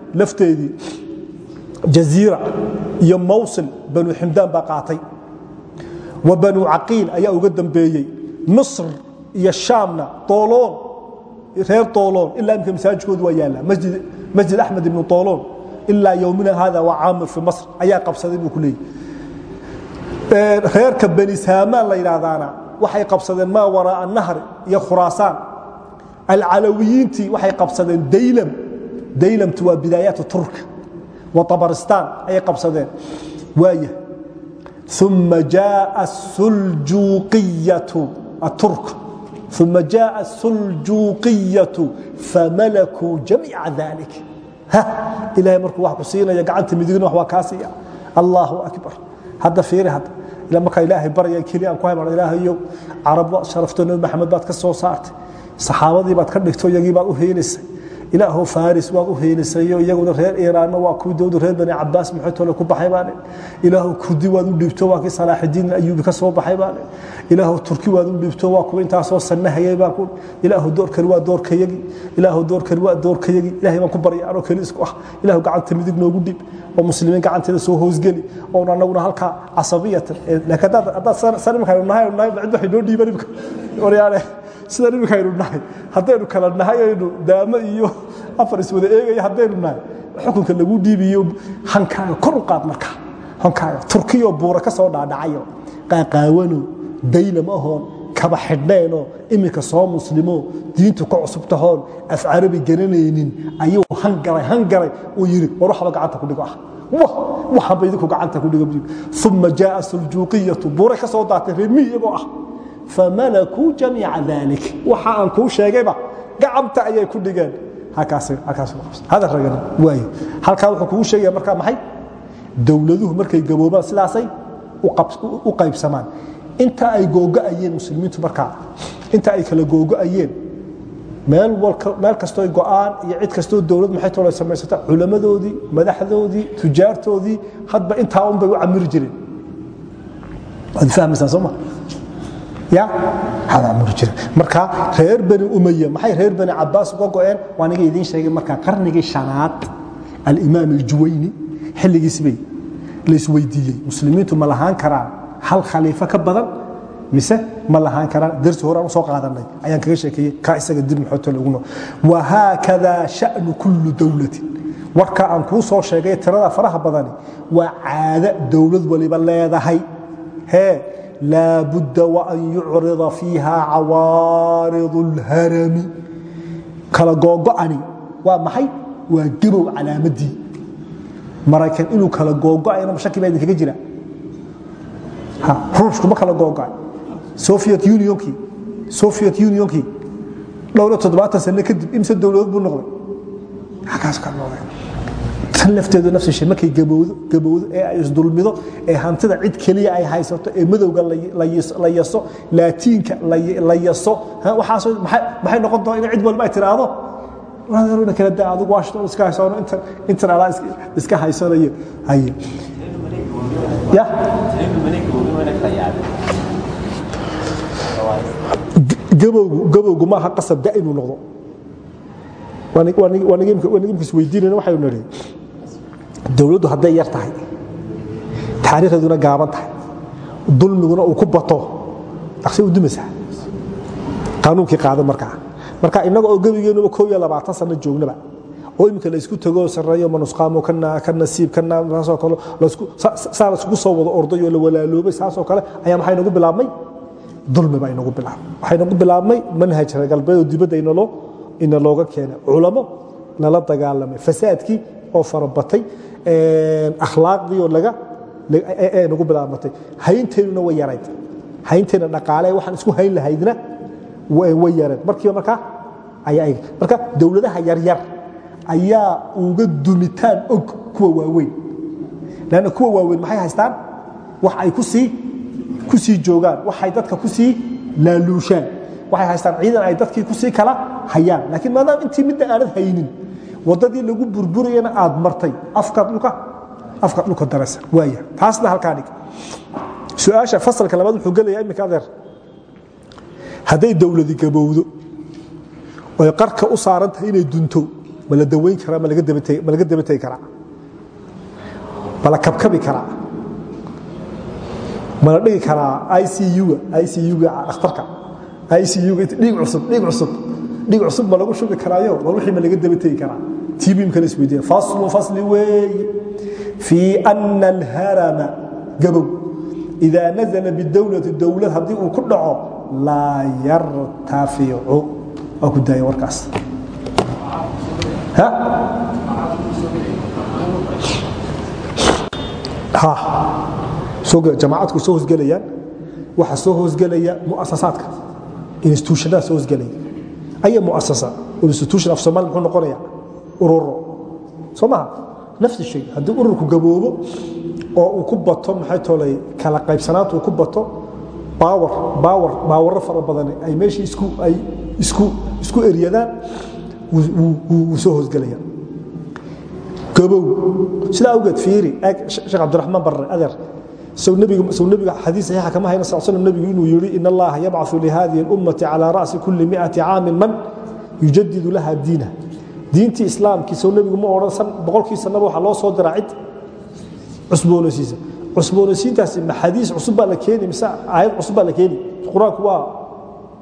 lafteedii jaziira iyo mawsil banu ximdaan baa qaatay. Wa banu caqiil ayaa uga dambeeyey. Misr iyo shaamna dooloon reer dooloon ilaa imka masaajidkoodu waa yaallaa. Masjid axmed ibnu dooloon ilaa yowmina hada waa caamir fi masr ayaa qabsaday buu ku leeyay. Reerka bani saamaan la yidhaahdaana waxay qabsadeen maa waraaa nahri iyo khuraasaan alcalawiyiintii waxay qabsadeen daylam daylamtu waa bidaayaat turk wa tabaristaan ayay qabsadeen. Waaya uma jaaa suljuuqiyatu aturk uma jaaa suljuuqiyatu famalakuu jamiica dalik ilahay markuu wax ku siinaya gacanta midigna waa kaa siiya. Akbar. Hadda fiiri hadda markaa ilaahay baraya keli aan ku hayman ilaahayow carab nabi maxamed baad ka soo saartay. Saxaabadii baad ka dhigto iyagii baad u heenaysay ilaahow faris waad u heenasayo iyaguna reer iiraanna waa kuwii dowda reer bani cabaas maxootole ku baxay baane ilaahow kurdi waad u dhiibto waa kii salaaxidiin ayuubi ka soo baxay baane ilaahow turki waad u dhiibto waa kuwa intaasoo sannahayay baa ku. Ilaahow doorkani waa doorkayagi ilaahow doorkani waa doorkayagi ilahay baan ku barya anoo keli isku ah. Ilaahow gacanta midig noogu dhiib oo muslimiin gacanteeda soo hoosgeli oon annaguna halkaa casabiyatan laakiin haddaad san imika nahay nahay cid waxay noo dhiiban waryaale sidan imika aynu nahay. Haddaynu kala nahay aynu daamo iyo afar iswada eegaya haddaynu nahay. Xukunka lagu dhiibiyo hankaaga kor u qaad markaa hankaaga turkiyo buura ka soo dhaadhacayo. Qaaqaawano daylam ahoon kaba xidhneenoo iminka soo muslimo diintu ka cusub tahoon af carabi garanaynin. Ayuu hangalay hangalay uu yidhi war waxba gacanta ku dhigo ah. Waxaba idinku gacanta ku dhigo. Uma jaaa suljuuqiyatu buuray ka soo daatay reermihi iyagoo ah famalakuu jamiica dalik waxa aan kuu sheegayba gacanta ayay ku dhigeen. Halkaa wuxuu kugu sheegaya markaa maxay? Dowladuhu markay gaboobaan sidaasay u qaybsamaan. Inta ay googo'ayeen muslimiintu markaa inta ay kala googo'ayeen meel kastoo go'aan iyo cid kastoo dowlad maxay tolo samaysata culammadoodii madaxdoodii tujaartoodii hadba intaa un bay u camiri jireen. Waad fahmaysaan sooma marka reer bani umaya maxay reer bani cabaas uga go'een? Waa niga idiin sheegay marka qarnigii shanaad alimaam aljuwayni xilligiisbay laisweydiiyey muslimiintu ma lahaan karaan. Hal khaliifo ka badan? Mise ma lahaan karaan? Darsi hore aan u soo qaadanay ayaan kaga sheekeeyey kaa isaga dib maxootole ugu noo wahaakada sha'nu kullu dowlatin warka aan kuu soo sheegay tirada faraha badani waa caado dowlad waliba leedahay. Hee laa budda waan yucrida fiiha cawaaridu اlharami kala googo'ani waa maxay waa gabow calaamadii maraykan inuu kala googo'ayna shaki baa idinkaga jira ruushku ma kala googo'ay soviet unionkii soviet unionkii dhowr iyo toddobaatan sano kadib imse dowladood buu noqday halkaas ka noqday tan lafteedu nafsi shay markay gabowdo ee ay isdulmido ee hantida cid keliya ay haysato ee madowga la yaso laatiinka la yaso waxaasoo maxay noqon doona in cid walba ay tiraahdo wadaaruna kala daa adigu washington iska haysano intan intan alaa iska haysanayo. Haye ya? Gabowgu gabowgu maaha qasab da inuu noqdo. Waa nigimkiis weydiinayna waxaynu nidhi dowladdu hadday yar tahay taariikhdeeduna gaaban tahay dulmiguna uu ku bato dhaqsay u dumaysaa. Qaanuunkii qaadan markaa. Marka innaga oo gebigeennuba koo iyo joognaba oo iminka la isku tago sarreeyo manusqaamo ka nasiib kana saasoo kale saa la isku soo wado orday oo la walaaloobay saasoo kale ayaa maxay nagu bilaabmay? Dulmi baa inagu bilaabmay. Waxay nagu bilaabmay manhaj reer galbeed oo dibadda ina looga keenay. Culamo lala dagaalamay. Fasaadkii oo farabatay akhlaaqdii oo laga nagu bilaabmatay haynteennuna way yarayd. Haynteenna dhaqaale waxaan isku hayn lahaydna way yarayd. Markiiba markaa ayaa marka dowladaha yaryar ayaa uga dumitaan og kuwa waaweyn. Lanna kuwa waaweyn maxay haystaan? Wax ay ku sii ku sii joogaan. Waxay dadka ku sii laaluushaan. Waxay haystaan ciidan ay dadkii ku sii kala hayaan. Laakiin maadaama intii midda aanad haynin waddadii lagu burburayana aad martay. Dhulka daraysa waaya. Taasna halkaa dhig. Su'aasha fasalka labaad wuxuu gelayaa iminka adeer. Hadday dowladi gabowdo oy qarka u saaran inay dunto ma dawayn karaa ma laga dabategi karaa? Ma la kabkabi karaa? Ma la dhigi karaa icuga icuga dhakhtarka icuga dhiig cusub dhiig cusub dhiig cusub ma lagu shubi karaayo war wixii ma laga dabategi karaa. Tiibimkana isweydiiya faslu fasli weeye fii ana alharama gabow. Idaa nazala bidowlati dowlad haddii uu ku dhaco laa yartaficu. Waa ku daaya warkaas. Jamaacadku soo hoosgelayaan waxaa soo hoosgelaya muasasaadka. Institutionada soo hoosgelaya aya muasasa institution af somaali muxuu noqonaya? Ururo soo maha nafsi shay. Haddii ururku gaboobo oo uu ku bato maxay toolay kala qaybsanaanta uu ku bato baawar baawar baawarro fara badan ay meeshii isku ay isku isku eryadaan wuu soo hoosgelaya gabow. Sidaa awgeed fiiri eeg sheekh cabdiraxmaan barre adeer sow nebiga sow nebiga xadiis saxiixa kama hayna sal slam nebigu inuu yidhi in allaha yabcaثu lihadihi اlummati calى ra'si kuli miئati caamin man yujadidu laha diina diintii islaamkii sow nebigu ma odhan boqolkii sanaba waxaa loo soo diraa cid cusboonaysiisa cusboonaysiintaasi ma xadiis cusub baa la keeni mise aayad cusub baa la keeni qur-aanku waa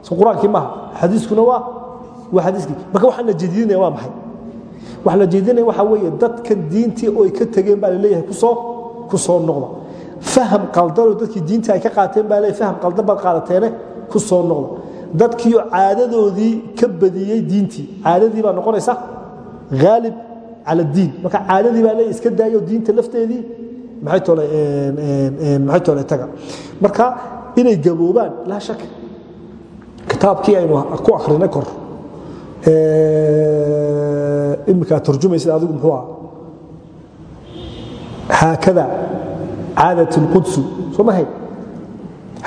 qur-aankii maaha xadiiskuna waa waa xadiiskii marka waxaan la jadiidinaya waa maxay waxa la jeedinaya waxaa weeye dadka diintii oo ay ka tegeen baa laleeyahay kusoo ku soo noqda faham qaldanoo dadkii diintii ay ka qaateen baa leeyahay faham qaldan baad qaadateene ku soo noqda. Dadkiioo caadadoodii ka badiyey diintii caadadii baa noqonaysa haalib cala diin. Marka caadadii baa leeyahay iska daayo diinta lafteedii maxay tole maxay tole taga. Marka inay gaboobaan laa shak kitaabkii aynu ku akhrinay kor. Imika turjumaysid adigu muxuu ah haakada caadat اlqudsu soo ma hay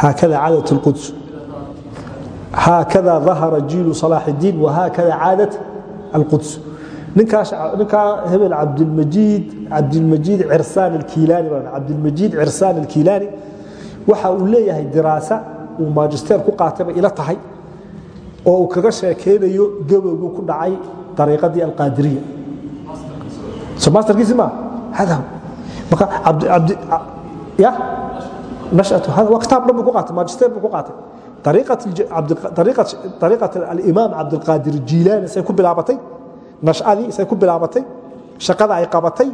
haakada caadat اlquds haakada ظahara jiilu صalaax الdiin wahaakada caadat alquds ninkaa hebel cabdilmajiid cabdilmajiid cirsaan alkiilaani cabdilmajiid cirsaan alkiilaani waxa uu leeyahay diraasa uu maajisteer ku qaatay bay ila tahay oo uu kaga sheekaynayo gabowgu ku dhacay ariiqadii alqaadiriya masterkiisi ma hada alimaam cabdilqaadir jiilaani say ku bilaabatay nashadii say ku bilaabatay shaqada ay qabatay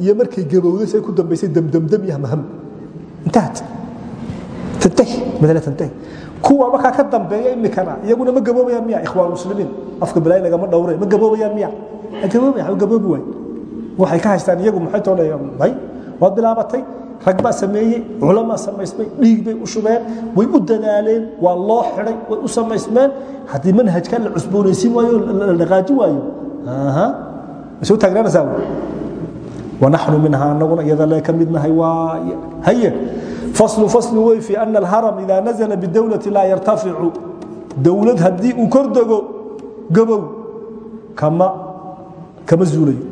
iyo markay gabowday say ku dambaysay damdamdam iyo hamham kuwa markaa ka dambeeya imikana iyaguna ma gaboobayaan miya ikhwaan muslimiin afka bilaay lagama dhowre ma gaboobayaan miya gaboobaya gaboobi waay waxay ka haystaan iyagu maxay toonayaan may waad bilaabatay rag baa sameeyey culamaa samaysmay dhiig bay u shubeen way u dadaaleen waa loo xidhay way u samaysmeen. Haddii manhajka la cusboonaysiin waayo la dhaqaajin waayo soo taagnaanaysaa? Wanaxnu minhaa anaguna iyada lee ka midnahay waa haye. Faslu faslu wey fi ana alharam ida nazla bidowlati laa yartaficu. Dowlad haddii uu kor dego gabow kama kama zuulayo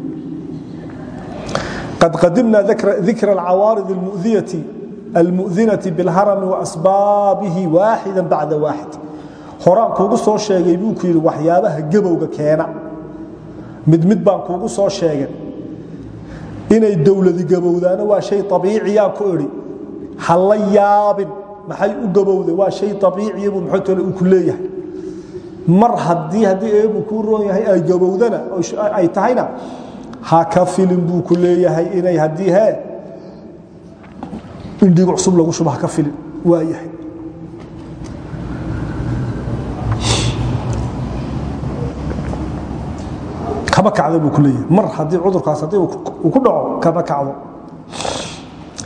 qad qadimna dikra alcawaarid almu'dinati biاlharami waasbaabihi waaxida bacda waaxid horaan kuugu soo sheegay buu ku yidhi waxyaabaha gabowga keena mid mid baan kuugu soo sheegay inay dowladi gabowdaana waa shay abiiciyaa ku idhi ha la yaabin maxay u gabowday waa shay abiiciya buu maxay tole uu ku leeyahay mar haddii haddii eebu kuu roon yahay ay gabowdana ay tahayna ha ka filin buu ku leeyahay inay haddii hee in dhiig cusub lagu shubo ha ka filin waa yahay. Kama kacdo buu ku leeyahay. Mar haddii cudurkaas haddii uu ku dhaco kama kacdo.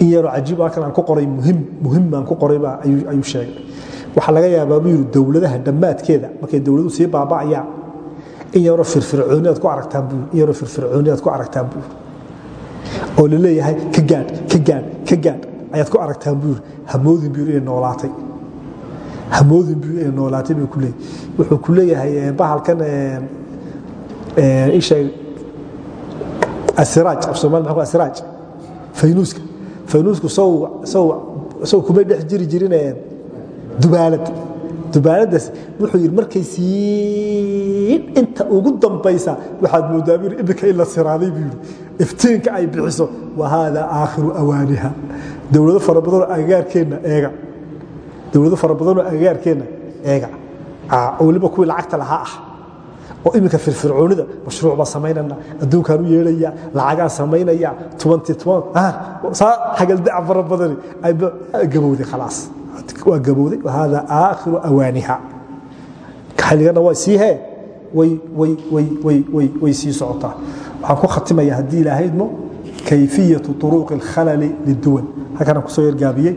In yaroo cajiib halkan aan ku qoray muhiim muhiim baan ku qoray baa ayuu sheegay. Waxaa laga yaabaa buu yidhi dowladaha dhammaadkeeda markay dowladuhu sii baaba'ayaan in yaroo firfircooni aad ku aragtaan buu in yaroo firfircooni aad ku aragtaan buu oo la leeyahay ka gaadh ka gaadh ka gaadh ayaad ku aragtaan buu yidhi hamoodin buu inay noolaatay. Hamoodin buu inay noolaatay buu ku leeyahay. Wuxuu ku leeyahay bahalkan isheeg asiraaj af soomaali maxaa asiraaj faynuuska. Faynuusku sow kumay dhex jiri jirineen dubaalad dubaaladaas wuxuu yidhi markay sii inta ugu dambaysa waxaad moodaa buu iminka in la siraaday buu yidhi. Iftiinka ay bixiso wa haada aakhiru awaaniha. Dowlado fara badanoo agagaarkeenna eega. Dowlado fara badanoo agagaarkeenna eega. Weliba kuwii lacagta lahaa ah. Oo iminka firfircoonida mashruuc baa samaynana adduunkaan u yeelaya lacagaan samaynaya saa hagaldaca fara badani gabowday khalaas waa gabowday. Wahada aakhiru awaaniha. Xilligana waa sii hee. Way sii socotaa. Waxaan ku khatimaya haddii ilaahaydmo kayfiyatu turuuqi اlkhalali liduwan halkanaan ku soo yargaabiyey